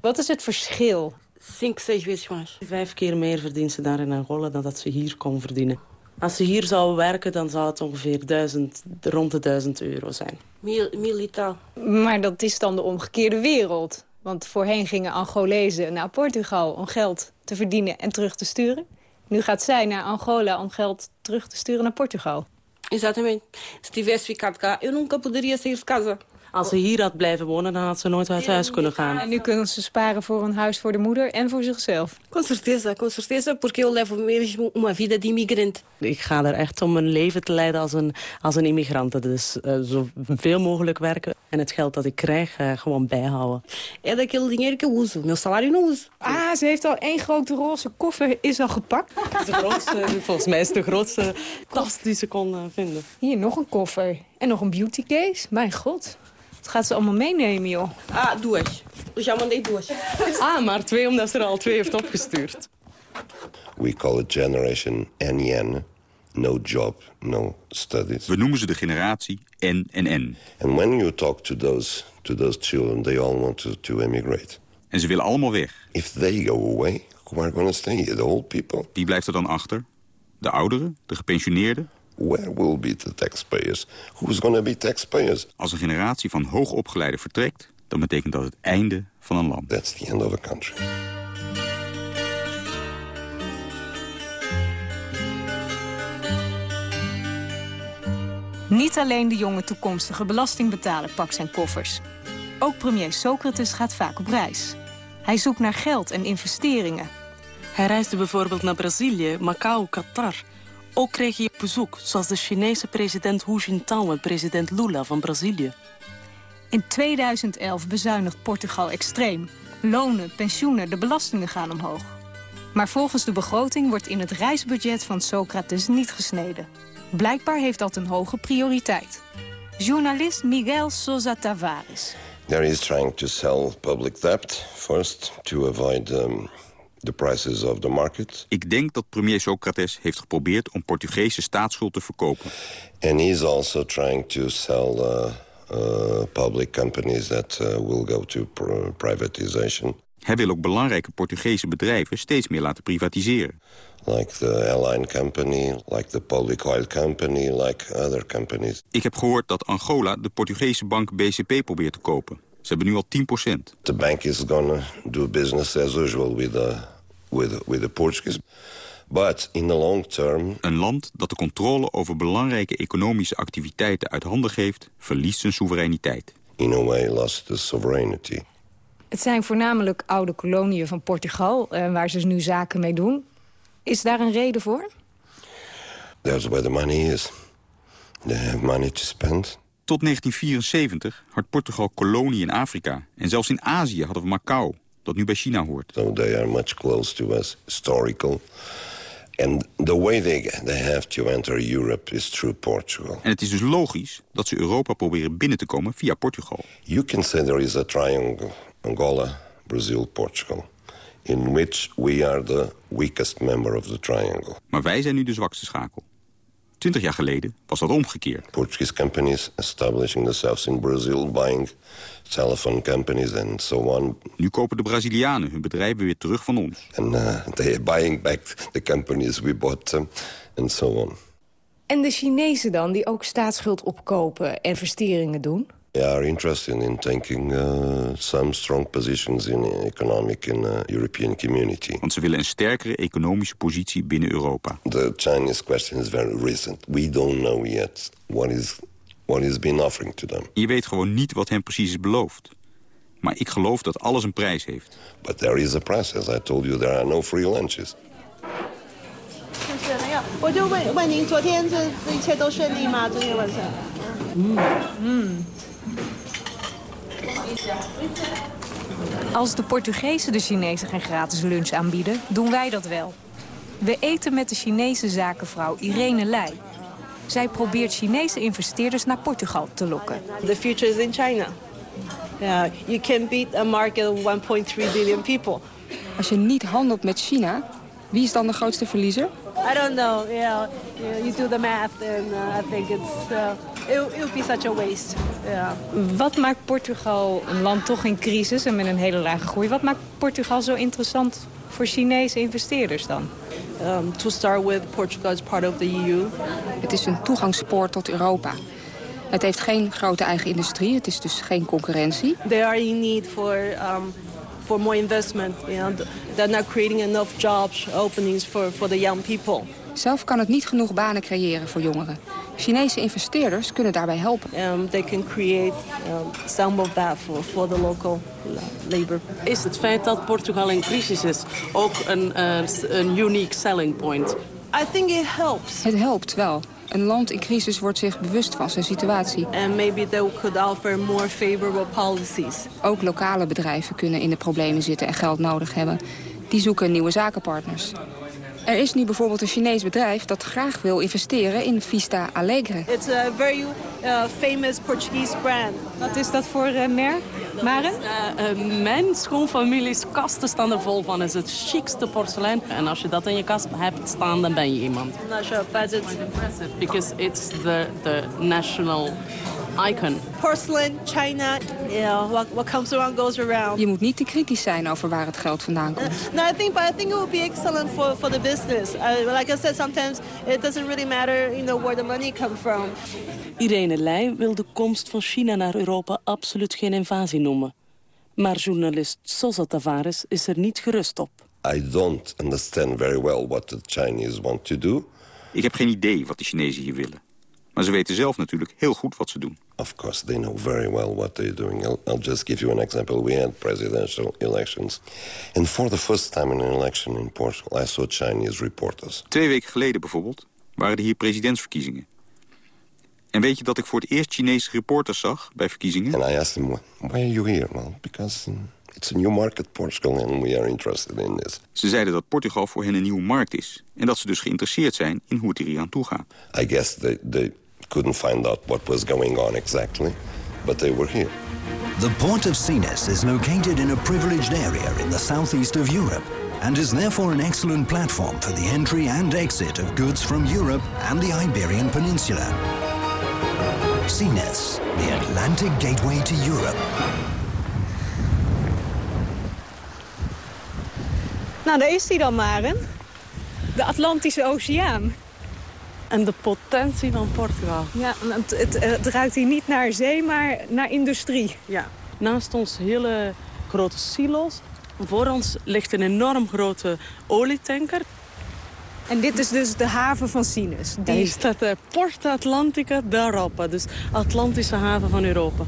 wat is het verschil? Cinco, seis vezes mais. Vijf keer meer verdient ze daar in Angola dan dat ze hier kon verdienen. Als ze hier zou werken, dan zou het ongeveer duizend, rond de duizend euro zijn. Mil, mil tal. Maar dat is dan de omgekeerde wereld. Want voorheen gingen Angolezen naar Portugal om geld te verdienen en terug te sturen. Nu gaat zij naar Angola om geld terug te sturen naar Portugal. Exatamente. Se tivesse ficado cá, eu nunca poderia sair de casa. Als ze hier had blijven wonen, dan had ze nooit uit huis kunnen gaan. En nu kunnen ze sparen voor een huis voor de moeder en voor zichzelf. Com certeza, com certeza, porque eu levo mesmo uma vida de imigrante. Ik ga er echt om een leven te leiden als een, als een immigrant. Dus uh, zoveel mogelijk werken en het geld dat ik krijg uh, gewoon bijhouden. É daquele dinheiro que eu uso. Meu salário não uso. Ah, ze heeft al één grote roze koffer, is al gepakt. [laughs] De grootste, volgens mij is het de grootste tas die ze kon uh, vinden. Hier, nog een koffer. En nog een beauty case. Mijn god. Dat gaat ze allemaal meenemen, joh. Ah, duas. Eu já mandei duas. ah, maar twee omdat ze er al twee heeft opgestuurd. We call it generation NN. No job, no studies. We noemen ze de generatie NNN. And when you talk to those, to those children, they all want to, to emigrate. En ze willen allemaal weg. If they go away, who are going to stay? The old people? Wie blijft er dan achter? De ouderen? De gepensioneerden? Where will be the taxpayers? Who's going to be taxpayers? Als een generatie van hoogopgeleiden vertrekt... dan betekent dat het einde van een land. That's the end of a country. Niet alleen de jonge toekomstige belastingbetaler pakt zijn koffers. Ook premier Socrates gaat vaak op reis. Hij zoekt naar geld en investeringen. Hij reisde bijvoorbeeld naar Brazilië, Macau, Qatar Ook kreeg je bezoek, zoals de Chinese president Hu Jintao en president Lula van Brazilië. In 2011 bezuinigt Portugal extreem. Lonen, pensioenen, de belastingen gaan omhoog. Maar volgens de begroting wordt in het reisbudget van Socrates niet gesneden. Blijkbaar heeft dat een hoge prioriteit. Journalist Miguel Sousa Tavares. There is trying to sell public debt first to avoid um, the prices of the market. Ik denk dat premier Socrates heeft geprobeerd om Portugese staatsschuld te verkopen. And he's also trying to sell uh, uh, public companies that uh, will go to pr privatization. Hij wil ook belangrijke Portugese bedrijven steeds meer laten privatiseren. Like the airline company, like the public oil company, like other companies. Ik heb gehoord dat Angola de Portugese bank BCP probeert te kopen. Ze hebben nu al 10% The bank is gonna do business as usual with the, with, with the Portuguese. But in the long term... Een land dat de controle over belangrijke economische activiteiten uit handen geeft... verliest zijn soevereiniteit. In a way lost the sovereignty. Het zijn voornamelijk oude koloniën van Portugal... Eh, waar ze nu zaken mee doen. Is daar een reden voor? That's where the money is. They have money to spend. Tot 1974 had Portugal kolonie in Afrika. En zelfs in Azië hadden we Macau, dat nu bij China hoort. So they are much close to us, historical. And the way they, they have to enter Europe is through Portugal. En het is dus logisch dat ze Europa proberen binnen te komen via Portugal. You can say there is a triangle, Angola, Brazil, Portugal in which we are the weakest member of the triangle. Maar wij zijn nu de zwakste schakel. Twintig jaar geleden was dat omgekeerd. Portuguese companies establishing themselves in Brazil, buying telephone companies and so on. Nu kopen de Brazilianen hun bedrijven weer terug van ons. And uh, they are buying back the companies we bought um, and so on. En de Chinezen dan, die ook staatsschuld opkopen en versteringen doen? They are interested in taking uh, some strong positions in economic in uh, European community. Want ze willen een sterkere economische positie binnen Europa. The Chinese question is very recent. We don't know yet what is what is being offering to them. Je weet gewoon niet wat hen precies is beloofd. Maar ik geloof dat alles een prijs heeft. But there is a price. As I told you, there are no free lunches. 我就 Als de Portugezen de Chinezen geen gratis lunch aanbieden, doen wij dat wel. We eten met de Chinese zakenvrouw Irene Leij. Zij probeert Chinese investeerders naar Portugal te lokken. The future is in China. Yeah, you can beat a market of 1.3 billion people. Als je niet handelt met China, wie is dan de grootste verliezer? I don't know. Yeah, you do the math, and uh, I think it's uh, it, would be such a waste. Yeah. Wat maakt Portugal een land toch in crisis en met een hele lage groei? Wat maakt Portugal zo interessant voor Chinese investeerders dan? Um, to start with, Portugal is part of the EU. Het is een toegangspoort tot Europa. Het heeft geen grote eigen industrie, het is dus geen concurrentie. They are in need for um, for more investment. You know, they're not creating enough jobs openings for, for the young people. Zelf kan het niet genoeg banen creëren voor jongeren. Chinese investeerders kunnen daarbij helpen. Um, they can create um, some of that for, for the local labor. Is het feit dat Portugal in crisis is ook een, uh, een unique selling point? I think it helps. Het helpt wel. Een land in crisis wordt zich bewust van zijn situatie. And maybe they could offer more favorable policies. Ook lokale bedrijven kunnen in de problemen zitten en geld nodig hebben. Die zoeken nieuwe zakenpartners. Er is nu bijvoorbeeld een Chinees bedrijf dat graag wil investeren in Vista Alegre. It's a very uh, famous Portuguese brand. Wat is dat voor uh, merk? Maren? Uh, uh, mijn schoonfamilie's kasten staan er vol van. Het is het chicste porselein. En als je dat in je kast hebt staan, dan ben je iemand. I'm not sure, but it's impressive because it's the, the national icon. Porcelain, China, yeah, what, what comes around goes around. Je moet niet te kritisch zijn over waar het geld vandaan komt. no, I think, but I think it would be excellent for, for the business. Uh, like I said, sometimes it doesn't really matter, you know, where the money comes from. Irene Leij wil de komst van China naar Europa absoluut geen invasie noemen. Maar journalist Sosa Tavares is er niet gerust op. I don't understand very well what the Chinese want to do. Ik heb geen idee wat de Chinezen hier willen. Maar ze weten zelf natuurlijk heel goed wat ze doen. Of course, they know very well what they're doing. I'll, I'll just give you an example. We had presidential elections. And for the first time in an election in Portugal, I saw Chinese reporters. Twee weken geleden bijvoorbeeld waren er hier presidentsverkiezingen. En weet je dat ik voor het eerst Chinese reporters zag bij verkiezingen? And I asked them, why are you here? Well, because um, it's a new market, Portugal, and we are interested in this. Ze zeiden dat Portugal voor hen een nieuwe markt is. En dat ze dus geïnteresseerd zijn in hoe het hier aan toe gaat. I guess they, they couldn't find out what was going on exactly, but they were here. The port of Sines is located in a privileged area in the southeast of Europe and is therefore an excellent platform for the entry and exit of goods from Europe and the Iberian Peninsula. Sines, the Atlantic gateway to Europe. Nou, daar is die dan, Maren. De Atlantische Oceaan. En de potentie van Portugal. Ja, het, het, het ruikt hier niet naar zee, maar naar industrie. Ja. Naast ons hele grote silos. Voor ons ligt een enorm grote olietanker. En dit is dus de haven van Sinus. Die... Hier staat de Porta Atlantica d'Europa, dus Atlantische haven van Europa.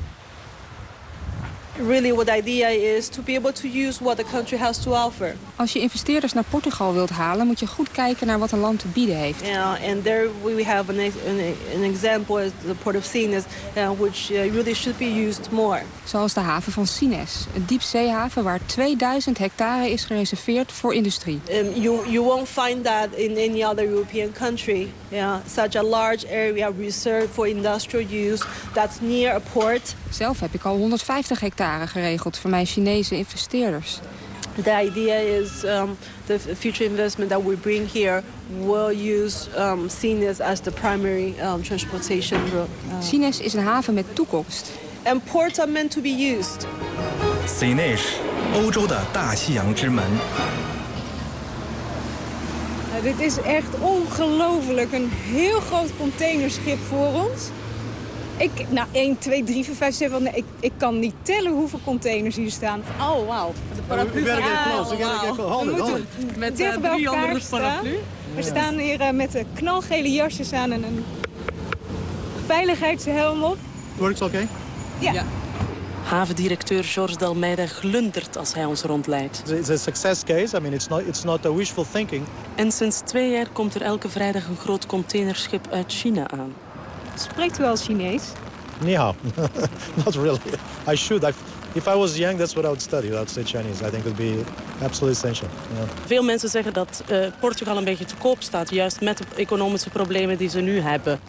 Really what the idea is to be able to use what the country has to offer. Als je investeerders naar Portugal wilt halen, moet je goed kijken naar wat een land te bieden heeft. Yeah, and there we have an, an, an example the port of Sines, uh, which uh, really should be used more. Zoals de haven van Sines, een diepzeehaven waar 2000 hectare is gereserveerd voor industrie. Um, you, you won't find that in any other European country. Yeah, such a large area reserved for industrial use that's near a port. Zelf heb ik al 150 hectare geregeld voor mijn Chinese investeerders. The idea is um, the future investment that we bring here will use um, Sines as the primary um, transportation route. Uh, Sines is een haven met toekomst. And ports are meant to be used. Sines, 欧洲的大西洋之门。Nou, dit is echt ongelooflijk. Een heel groot containerschip voor ons. Ik, nou, 1, 2, 3, 4, 5, 6, nee, ik, ik kan niet tellen hoeveel containers hier staan. Oh, wauw. De paraplu. We moeten met dicht bij elkaar staan. We staan hier uh, met de knalgele jasjes aan en een veiligheidshelm op. Works oké? Okay? Ja. ja. Havendirecteur George Dalmeida glundert als hij ons rondleidt. It's a success case. I mean, it's not, it's not a wishful thinking. En sinds twee jaar komt er elke vrijdag een groot containerschip uit China aan. Spreekt u al Chinees? Hao. [laughs] Not really. I should. I've, if I was young, that's what I would study. I would say Chinese. I think it would be absolutely essential. Yeah. Veel mensen zeggen dat uh, Portugal een beetje te koop staat. Juist met de economische problemen die ze nu hebben.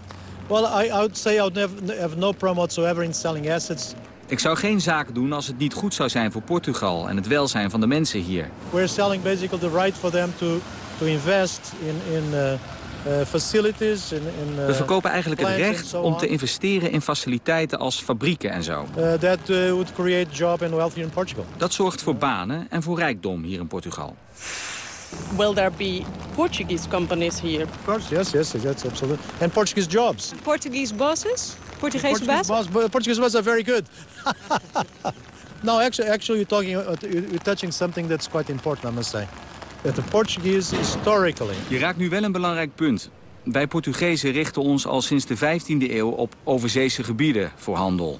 Well, I, I would say I would have, have no problem whatsoever in selling assets. Ik zou geen zaken doen als het niet goed zou zijn voor Portugal en het welzijn van de mensen hier. We're selling basically the right for them to, to invest in, in uh, facilities. In, in, uh, We verkopen eigenlijk het recht so om te investeren in faciliteiten als fabrieken en zo. Uh, that would create job and wealth here in Portugal. Dat zorgt voor banen en voor rijkdom hier in Portugal. Will there be Portuguese companies here? Of course, yes, yes, yes, absolutely. And Portuguese jobs. Portuguese bosses? Portugese baas? Boss, Portuguese bosses are very good. [laughs] no, actually, actually, you're talking, you're touching something that's quite important, I must say. That the Portuguese historically. Je raakt nu wel een belangrijk punt. Wij Portugezen richten ons al sinds de 15e eeuw op overzeese gebieden voor handel.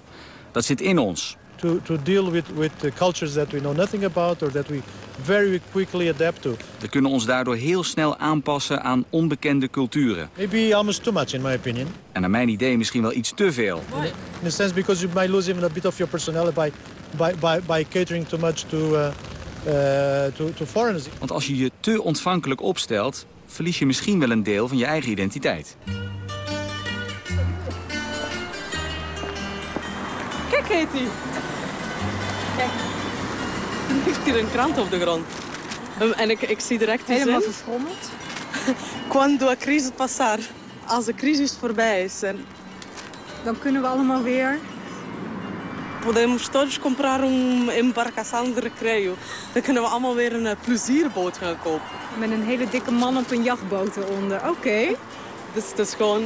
Dat zit in ons. To, to deal with, with the cultures that we know nothing about or that we very quickly adapt to. We kunnen ons daardoor heel snel aanpassen aan onbekende culturen. Maybe almost too much in my opinion. En naar mijn idee misschien wel iets te veel. In a sense because you might lose even a bit of your personality by, by, by, by catering too much to, uh, to, to foreigners. Want als je je te ontvankelijk opstelt, verlies je misschien wel een deel van je eigen identiteit. Kijk, heet die. Kijk. Er ligt hier een krant op de grond. En ik, ik zie direct die Helemaal zin. verfrommeld. [laughs] Quando a crise passar. Als de crisis voorbij is. En Dan kunnen we allemaal weer... Podemos todos comprar um embarcação de recreio. Dan kunnen we allemaal weer een plezierboot gaan kopen. Met een hele dikke man op een jachtboot eronder. Oké. Okay. Dus het is gewoon...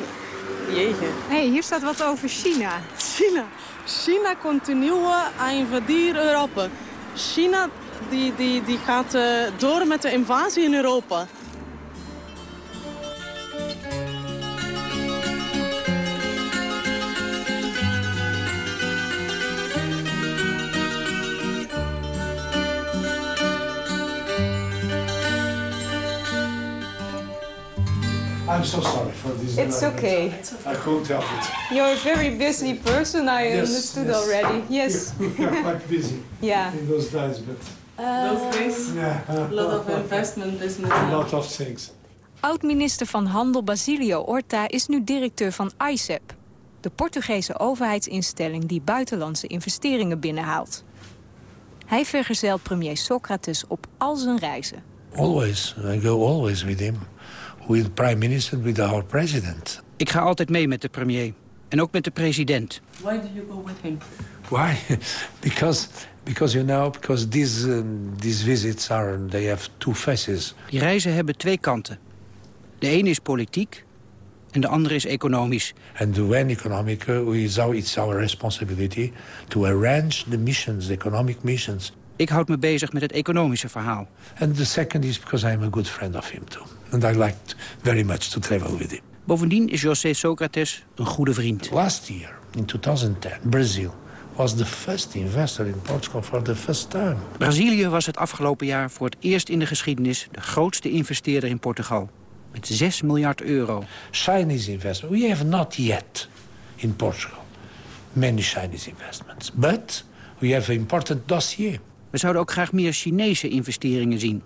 Jeetje. Hé, hey, hier staat wat over China. China. China continua a invadir Europa. China die, die, die gaat uh, door met de invasie in Europa. I'm so sorry for this. It's okay. I couldn't help it. You're a very busy person, I Yes, understood yes. already. Yes. [laughs] We are quite busy Yeah. in those days, but Those days, yeah, a lot of investment business. a lot of things. Oud-minister van Handel Basilio Orta is nu directeur van ICEP. De Portugese overheidsinstelling die buitenlandse investeringen binnenhaalt. Hij vergezelt premier Socrates op al zijn reizen. Always. I go always with him. With prime minister, with our president. Ik ga altijd mee met de premier. En ook met de president. Why do you go with him? Why? [laughs] because, because you know, because these um, these visits are they have two faces. Die reizen hebben twee kanten. De ene is politiek en de andere is economisch. And when economic, uh, we, it's our- it's our responsibility to arrange the missions, the economic missions. Ik houd me bezig met het economische verhaal. And the second is because I'm a good friend of him too, and I like very much to travel with him. Bovendien is José Socrates een goede vriend. Last year, in 2010, Brazil was the first investor in Portugal for the first time. Brazilië was het afgelopen jaar voor het eerst in de geschiedenis... de grootste investeerder in Portugal. Met 6 miljard euro. Chinese investment. We have not yet in Portugal many Chinese investments, but we have an important dossier. We zouden ook graag meer Chinese investeringen zien.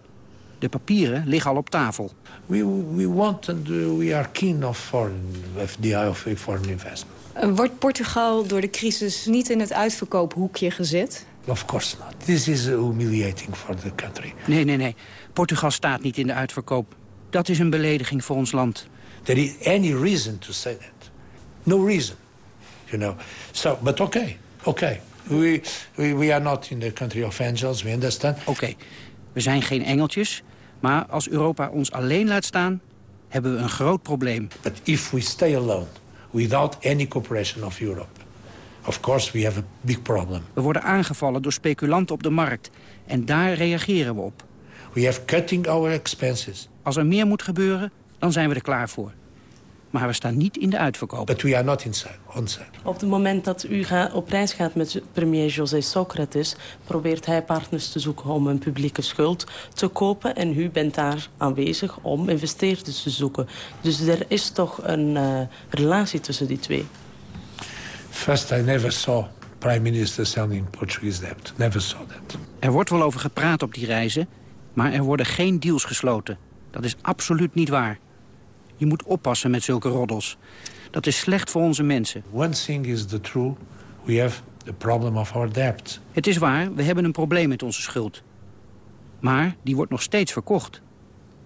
De papieren liggen al op tafel. We, we want and uh, we are keen of foreign FDI of foreign investment. Wordt Portugal door de crisis niet in het uitverkoophoekje gezet? Of course not. This is humiliating for the country. Nee, nee, nee. Portugal staat niet in de uitverkoop. Dat is een belediging voor ons land. There is any reason to say that? No reason, you know. So, but okay, okay. We, we, we are not in the country of angels, we understand. Oké, we zijn geen engeltjes. Maar als Europa ons alleen laat staan, hebben we een groot probleem. But if we stay alone, without any cooperation of Europe, of course we have a big problem. We worden aangevallen door speculanten op de markt. En daar reageren we op. We have cutting our expenses. Als er meer moet gebeuren, dan zijn we er klaar voor. Maar we staan niet in de uitverkoop. But we are not inside, on side. Op het moment dat u ga- op reis gaat met premier José Socrates... probeert hij partners te zoeken om een publieke schuld te kopen... en u bent daar aanwezig om investeerders te zoeken. Dus er is toch een eh, relatie tussen die twee. First, I never saw prime minister selling Portuguese debt. Never saw that. Er wordt wel over gepraat op die reizen, maar er worden geen deals gesloten. Dat is absoluut niet waar. Je moet oppassen met zulke roddels. Dat is slecht voor onze mensen. One thing is the true. We have the problem of our debt. Het is waar, we hebben een probleem met onze schuld. Maar die wordt nog steeds verkocht.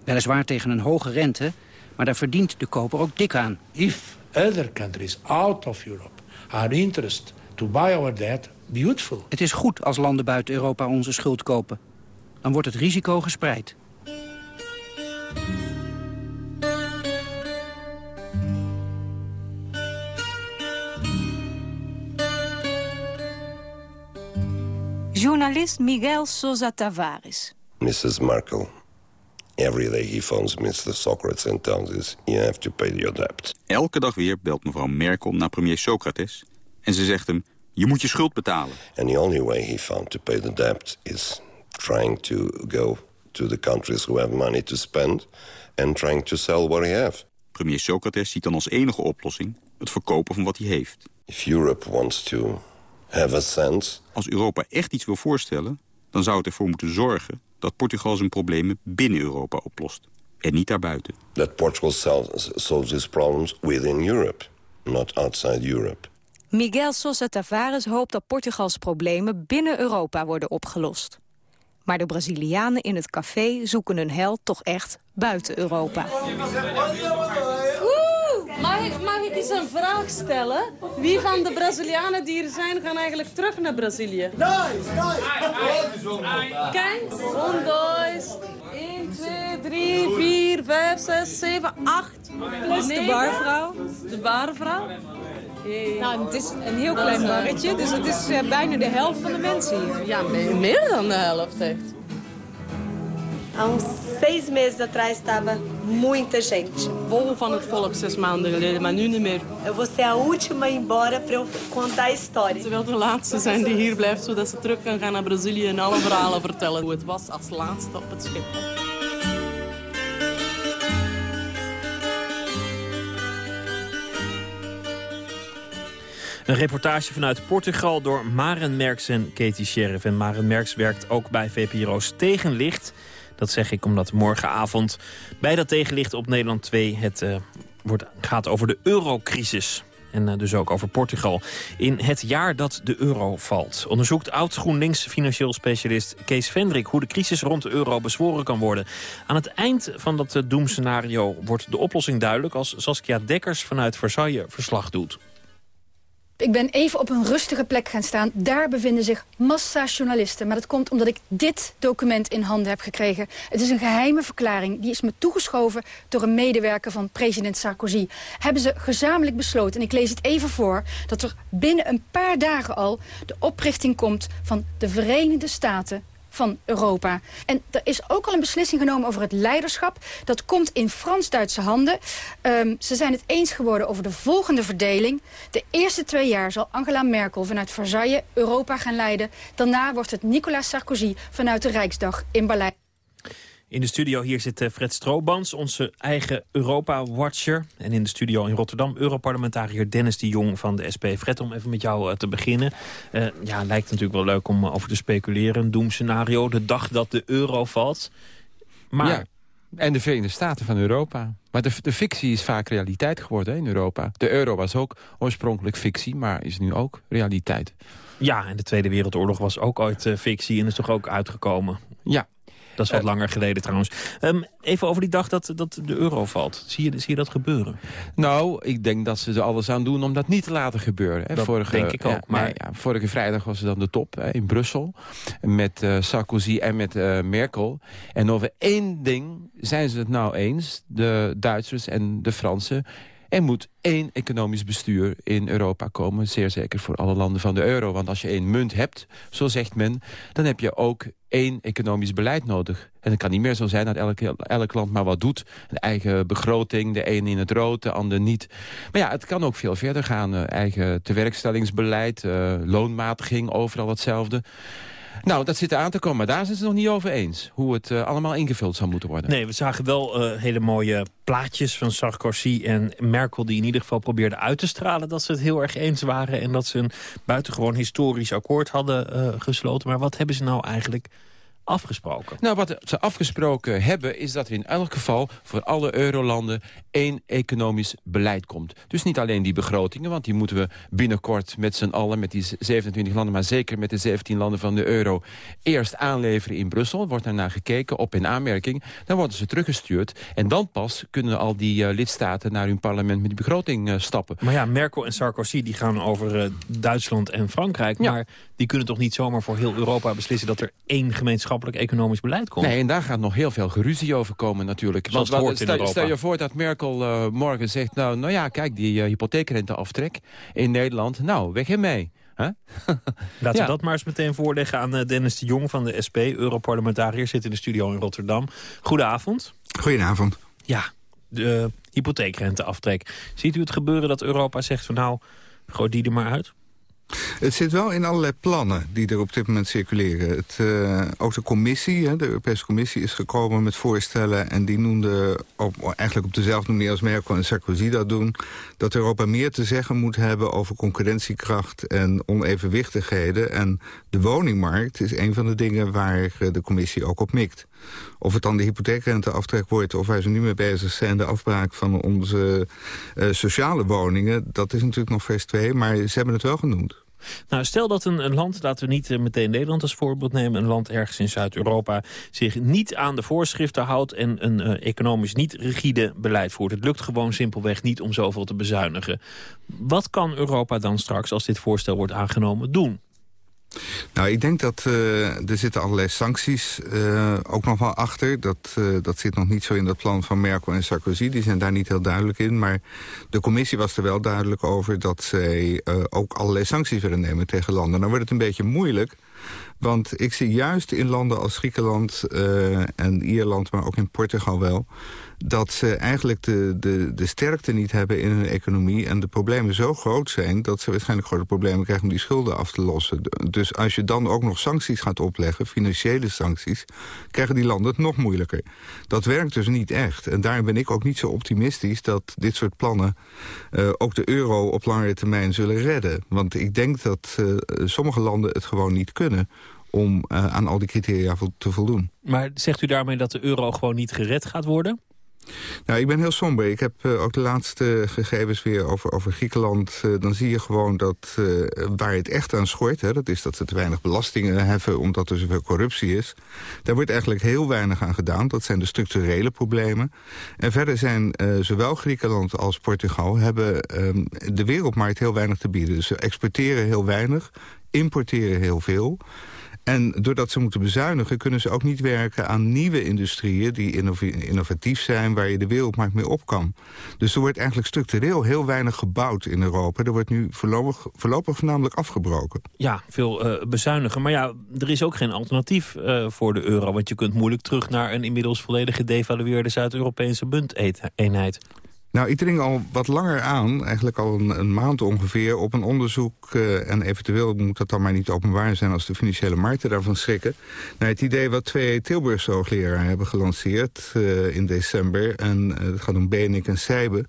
Weliswaar tegen een hoge rente, maar daar verdient de koper ook dik aan. If other countries out of Europe are interested to buy our debt, beautiful. Het is goed als landen buiten Europa onze schuld kopen. Dan wordt het risico gespreid. Journalist Miguel Sousa Tavares. Mrs. Merkel, every day he phones Mr. Socrates and tells us, you have to pay your debt. Elke dag weer belt mevrouw Merkel naar premier Socrates... en ze zegt hem, je moet je schuld betalen. And the only way he found to pay the debt is trying to go to the countries who have money to spend and trying to sell what he have. Premier Socrates ziet dan als enige oplossing het verkopen van wat hij heeft. If Europe wants to have a sense, Als Europa echt iets wil voorstellen... dan zou het ervoor moeten zorgen dat Portugal zijn problemen binnen Europa oplost. En niet daarbuiten. that Portugal solves, its problems within Europe, not outside Europe. Miguel Sousa Tavares hoopt dat Portugals problemen binnen Europa worden opgelost. Maar de Brazilianen in het café zoeken hun hel toch echt buiten Europa. Mag ik, mag ik eens een vraag stellen? Wie van de Brazilianen die er zijn, gaan eigenlijk terug naar Brazilië? Kijk, un, dois, 1, 2, 3, 4, 5, 6, 7, 8. Plus de barvrouw. De barvrouw. Nou, het is een heel klein barretje, dus het is eh, bijna de helft van de mensen hier. Ja, me- meer dan de helft echt. Há uns seis meses atrás estava muita gente. Vol van het volk zes maanden geleden, maar nu niet meer. Eu vou a última embora para contar a história. Ze wil de laatste zijn die hier blijft, zodat ze terug kunnen gaan naar Brazilië en alle verhalen vertellen hoe het was als laatste op het schip. Een reportage vanuit Portugal door Maren Merks en Katie Sheriff. En Maren Merks werkt ook bij VPRO's Tegenlicht. Dat zeg ik omdat morgenavond bij dat tegenlicht op Nederland 2... het uh, wordt, gaat over de eurocrisis. En uh, dus ook over Portugal. In het jaar dat de euro valt. Onderzoekt oud-GroenLinks financieel specialist Kees Vendrik... hoe de crisis rond de euro bezworen kan worden. Aan het eind van dat uh, doemscenario wordt de oplossing duidelijk... als Saskia Dekkers vanuit Versailles verslag doet. Ik ben even op een rustige plek gaan staan. Daar bevinden zich massa journalisten. Maar dat komt omdat ik dit document in handen heb gekregen. Het is een geheime verklaring. Die is me toegeschoven door een medewerker van president Sarkozy. Hebben ze gezamenlijk besloten, en ik lees het even voor... dat er binnen een paar dagen al de oprichting komt van de Verenigde Staten van Europa. En er is ook al een beslissing genomen over het leiderschap. Dat komt in Frans-Duitse handen. Um, ze zijn het eens geworden over de volgende verdeling. De eerste twee jaar zal Angela Merkel vanuit Versailles Europa gaan leiden. Daarna wordt het Nicolas Sarkozy vanuit de Rijksdag in Berlijn. In de studio hier zit eh, Fred Stroobans, onze eigen Europa-watcher. En in de studio in Rotterdam, Europarlementariër Dennis de Jong van de SP. Fred, om even met jou eh, te beginnen. Uh, ja, lijkt natuurlijk wel leuk om over te speculeren. Een doemscenario, de dag dat de euro valt. Maar... Ja, en de Verenigde Staten van Europa. Maar de, de fictie is vaak realiteit geworden hè, in Europa. De euro was ook oorspronkelijk fictie, maar is nu ook realiteit. Ja, en de Tweede Wereldoorlog was ook ooit uh, fictie en is toch ook uitgekomen. Ja, dat is wat uh, langer geleden trouwens. Um, even over die dag dat, dat de euro valt. Zie je, zie je dat gebeuren? Nou, ik denk dat ze er alles aan doen om dat niet te laten gebeuren. Hè. Dat vorige, denk ik ook. Ja, maar... ja, vorige vrijdag was er dan de top hè, in Brussel. Met uh, Sarkozy en met uh, Merkel. En over één ding zijn ze het nou eens. De Duitsers en de Fransen. Er moet één economisch bestuur in Europa komen. Zeer zeker voor alle landen van de euro. Want als je één munt hebt, zo zegt men... dan heb je ook één economisch beleid nodig. En het kan niet meer zo zijn dat elk, elk land maar wat doet. Een eigen begroting, de een in het rood, de ander niet. Maar ja, het kan ook veel verder gaan. Uh, eigen tewerkstellingsbeleid, uh, loonmatiging, overal hetzelfde. Nou, dat zit er aan te komen. Maar daar zijn ze nog niet over eens. Hoe het uh, allemaal ingevuld zou moeten worden. Nee, we zagen wel uh, hele mooie plaatjes van Sarkozy en Merkel... die in ieder geval probeerden uit te stralen dat ze het heel erg eens waren... en dat ze een buitengewoon historisch akkoord hadden uh, gesloten. Maar wat hebben ze nou eigenlijk afgesproken? Nou, wat ze afgesproken hebben is dat er in elk geval voor alle eurolanden één economisch beleid komt. Dus niet alleen die begrotingen, want die moeten we binnenkort met z'n allen, met die 27 landen, maar zeker met de 17 landen van de euro, eerst aanleveren in Brussel. Wordt daarna gekeken, op in aanmerking. Dan worden ze teruggestuurd. En dan pas kunnen al die uh, lidstaten naar hun parlement met die begroting uh, stappen. Maar ja, Merkel en Sarkozy die gaan over uh, Duitsland en Frankrijk. Ja. Maar die kunnen toch niet zomaar voor heel Europa beslissen dat er één gemeenschap economisch beleid komt. Nee, en daar gaat nog heel veel geruzie over komen natuurlijk. Want, wat, stel, stel, je voor dat Merkel uh, morgen zegt... nou, nou ja, kijk, die uh, hypotheekrenteaftrek in Nederland... nou, weg ermee. Huh? [laughs] Laten ja. we dat maar eens meteen voorleggen aan uh, Dennis de Jong van de SP. Europarlementariër zit in de studio in Rotterdam. Goedenavond. Goedenavond. Ja, de hypotheekrenteaftrek. Ziet u het gebeuren dat Europa zegt van nou, gooi die er maar uit? Het zit wel in allerlei plannen die er op dit moment circuleren. Het, uh, ook de commissie, hè, de Europese Commissie, is gekomen met voorstellen... en die noemde op, eigenlijk op dezelfde manier als Merkel en Sarkozy dat doen... dat Europa meer te zeggen moet hebben over concurrentiekracht en onevenwichtigheden. En de woningmarkt is een van de dingen waar de commissie ook op mikt. Of het dan de hypotheekrenteaftrek wordt of wij ze nu mee bezig zijn... de afbraak van onze uh, sociale woningen, dat is natuurlijk nog vers 2... maar ze hebben het wel genoemd. Nou, stel dat een, land, laten we niet uh, meteen Nederland als voorbeeld nemen... een land ergens in Zuid-Europa zich niet aan de voorschriften houdt... en een uh, economisch niet rigide beleid voert. Het lukt gewoon simpelweg niet om zoveel te bezuinigen. Wat kan Europa dan straks, als dit voorstel wordt aangenomen, doen? Nou, ik denk dat uh, er zitten allerlei sancties uh, ook nog wel achter. Dat, uh, dat zit nog niet zo in dat plan van Merkel en Sarkozy. Die zijn daar niet heel duidelijk in. Maar de commissie was er wel duidelijk over... dat zij ook allerlei sancties willen nemen tegen landen. Dan wordt het een beetje moeilijk... Want ik zie juist in landen als Griekenland en Ierland, maar ook in Portugal wel dat ze eigenlijk de, de, de sterkte niet hebben in hun economie... en de problemen zo groot zijn dat ze waarschijnlijk grote problemen krijgen... om die schulden af te lossen. Dus als je dan ook nog sancties gaat opleggen, financiële sancties... krijgen die landen het nog moeilijker. Dat werkt dus niet echt. En daarom ben ik ook niet zo optimistisch dat dit soort plannen... Uh, ook de euro op langere termijn zullen redden. Want ik denk dat uh, sommige landen het gewoon niet kunnen om uh, aan al die criteria te voldoen. Maar zegt u daarmee dat de euro gewoon niet gered gaat worden? Nou, ik ben heel somber. Ik heb uh, ook de laatste gegevens weer over, over Griekenland. Uh, dan zie je gewoon dat uh, waar het echt aan schort... Hè, dat is dat ze te weinig belastingen heffen omdat er zoveel corruptie is... daar wordt eigenlijk heel weinig aan gedaan. Dat zijn de structurele problemen. En verder zijn zowel Griekenland als Portugal... hebben ehm, de wereldmarkt heel weinig te bieden. Dus ze exporteren heel weinig, importeren heel veel... En doordat ze moeten bezuinigen kunnen ze ook niet werken aan nieuwe industrieën... die innovatief zijn, waar je de wereldmarkt mee op kan. Dus er wordt eigenlijk structureel heel weinig gebouwd in Europa. Er wordt nu voorlopig, voorlopig voornamelijk afgebroken. Ja, veel uh, bezuinigen. Maar ja, er is ook geen alternatief uh, voor de euro. Want je kunt moeilijk terug naar een inmiddels volledig gedevalueerde Zuid-Europese munteenheid. Nou, ik dring al wat langer aan, eigenlijk al een, maand ongeveer... op een onderzoek, uh, en eventueel moet dat dan maar niet openbaar zijn... als de financiële markten daarvan schrikken... naar het idee wat twee Tilburgse hoogleraren hebben gelanceerd uh, in december. En uh, het gaat om Benik en Seibe.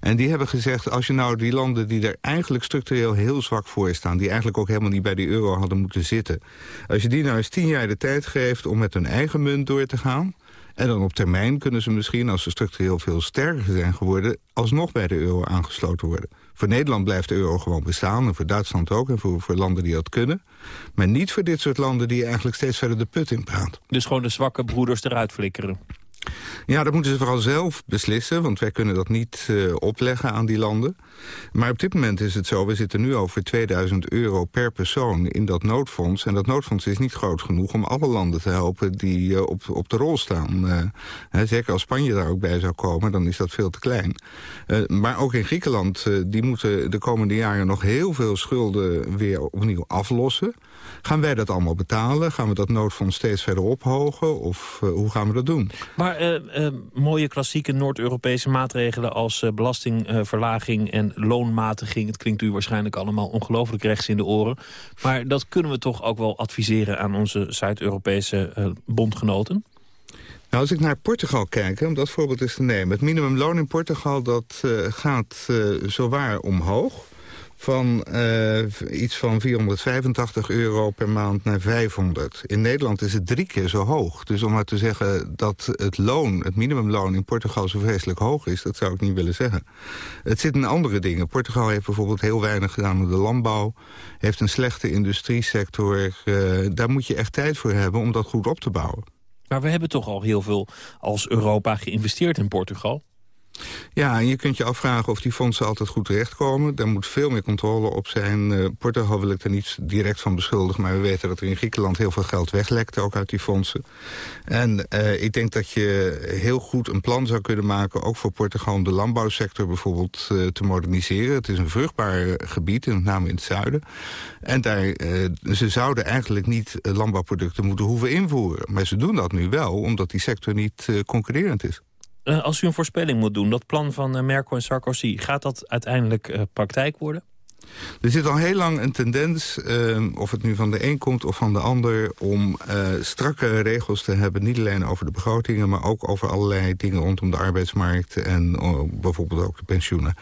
En die hebben gezegd, als je nou die landen die er eigenlijk structureel heel zwak voor staan... die eigenlijk ook helemaal niet bij die euro hadden moeten zitten... als je die nou eens tien jaar de tijd geeft om met hun eigen munt door te gaan en dan op termijn kunnen ze misschien, als ze structureel veel sterker zijn geworden... alsnog bij de euro aangesloten worden. Voor Nederland blijft de euro gewoon bestaan, en voor Duitsland ook... en voor, voor landen die dat kunnen. Maar niet voor dit soort landen die eigenlijk steeds verder de put in praat. Dus gewoon de zwakke broeders eruit flikkeren? Ja, dat moeten ze vooral zelf beslissen, want wij kunnen dat niet uh, opleggen aan die landen. Maar op dit moment is het zo, we zitten nu over 2000 euro per persoon in dat noodfonds. En dat noodfonds is niet groot genoeg om alle landen te helpen die uh, op, op de rol staan. Uh, hè, zeker als Spanje daar ook bij zou komen, dan is dat veel te klein. maar ook in Griekenland, die moeten de komende jaren nog heel veel schulden weer opnieuw aflossen. Gaan wij dat allemaal betalen? Gaan we dat noodfonds steeds verder ophogen? Of hoe gaan we dat doen? Maar uh, uh, mooie klassieke Noord-Europese maatregelen als belastingverlaging en loonmatiging. Het klinkt u waarschijnlijk allemaal ongelooflijk rechts in de oren. Maar dat kunnen we toch ook wel adviseren aan onze Zuid-Europese bondgenoten? Nou, als ik naar Portugal kijk, om dat voorbeeld eens te nemen. Het minimumloon in Portugal dat, gaat zowaar omhoog van uh, iets van 485 euro per maand naar 500. In Nederland is het drie keer zo hoog. Dus om maar te zeggen dat het loon, het minimumloon in Portugal zo vreselijk hoog is... dat zou ik niet willen zeggen. Het zit in andere dingen. Portugal heeft bijvoorbeeld heel weinig gedaan met de landbouw. Heeft een slechte industriesector. Uh, daar moet je echt tijd voor hebben om dat goed op te bouwen. Maar we hebben toch al heel veel als Europa geïnvesteerd in Portugal? Ja, en je kunt je afvragen of die fondsen altijd goed terechtkomen. Daar moet veel meer controle op zijn. Uh, Portugal wil ik er niet direct van beschuldigen... maar we weten dat er in Griekenland heel veel geld weglekt, ook uit die fondsen. En uh, ik denk dat je heel goed een plan zou kunnen maken... ook voor Portugal om de landbouwsector bijvoorbeeld uh, te moderniseren. Het is een vruchtbaar gebied, met name in het zuiden. En daar, ze zouden eigenlijk niet landbouwproducten moeten hoeven invoeren. Maar ze doen dat nu wel, omdat die sector niet concurrerend is. Uh, als u een voorspelling moet doen, dat plan van uh, Merkel en Sarkozy... gaat dat uiteindelijk uh, praktijk worden? Er zit al heel lang een tendens, of het nu van de een komt of van de ander... om strakke regels te hebben, niet alleen over de begrotingen... maar ook over allerlei dingen rondom de arbeidsmarkt... en uh, bijvoorbeeld ook de pensioenen.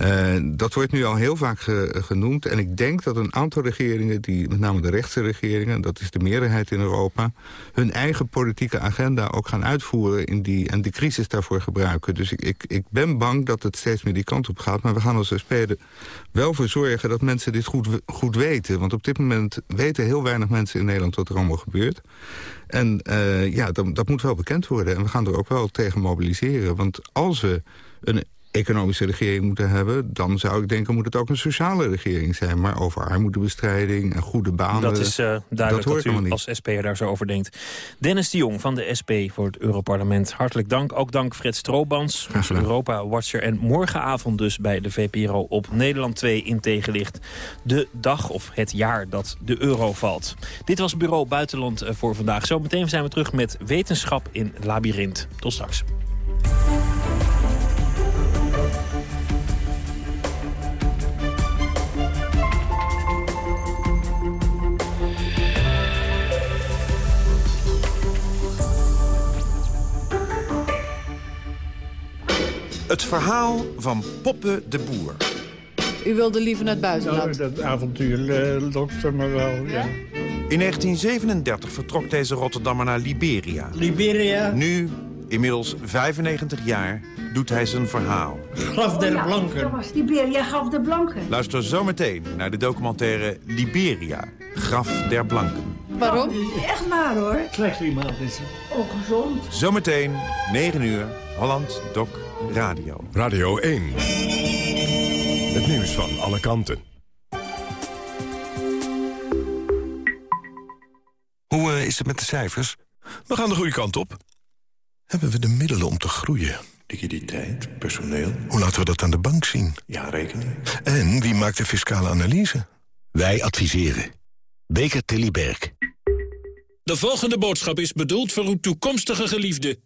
Uh, dat wordt nu al heel vaak ge genoemd. En ik denk dat een aantal regeringen, die, met name de rechtse regeringen... dat is de meerderheid in Europa... hun eigen politieke agenda ook gaan uitvoeren... In die, en de crisis daarvoor gebruiken. Dus ik, ik, ik ben bang dat het steeds meer die kant op gaat. Maar we gaan als SPD wel voor zorgen dat mensen dit goed, goed weten. Want op dit moment weten heel weinig mensen in Nederland... wat er allemaal gebeurt. En uh, ja, dat, dat moet wel bekend worden. En we gaan er ook wel tegen mobiliseren. Want als we een economische regering moeten hebben... dan zou ik denken, moet het ook een sociale regering zijn. Maar over armoedebestrijding en goede banen... Dat is uh, duidelijk dat, dat u als SP'er daar zo over denkt. Dennis de Jong van de SP voor het Europarlement. Hartelijk dank. Ook dank Fred Stroobans, Europa-watcher. En morgenavond dus bij de VPRO op Nederland 2 in tegenlicht. De dag of het jaar dat de euro valt. Dit was Bureau Buitenland eh, voor vandaag. Zometeen zijn we terug met wetenschap in Labyrinth. Tot straks. Het verhaal van Poppe de Boer. U wilde liever naar het buitenland? Nou, dat avontuur uh, lokte me wel, ja. In 1937 vertrok deze Rotterdammer naar Liberia. Liberia? Nu, inmiddels 95 jaar, doet hij zijn verhaal. Graf der Blanken. dat was Liberia, Graf der Blanken. Luister zometeen naar de documentaire Liberia, Graf der Blanken. Waarom? Echt waar hoor. Slecht iemand is. Ongezond. Zometeen, 9 uur, Holland Doc Radio. Radio 1. Het nieuws van alle kanten. Hoe uh, is het met de cijfers? We gaan de goede kant op. Hebben we de middelen om te groeien? Liquiditeit, personeel. Hoe laten we dat aan de bank zien? Ja, rekening. En wie maakt de fiscale analyse? Wij adviseren. Beker Tilly Berg. De volgende boodschap is bedoeld voor uw toekomstige geliefde.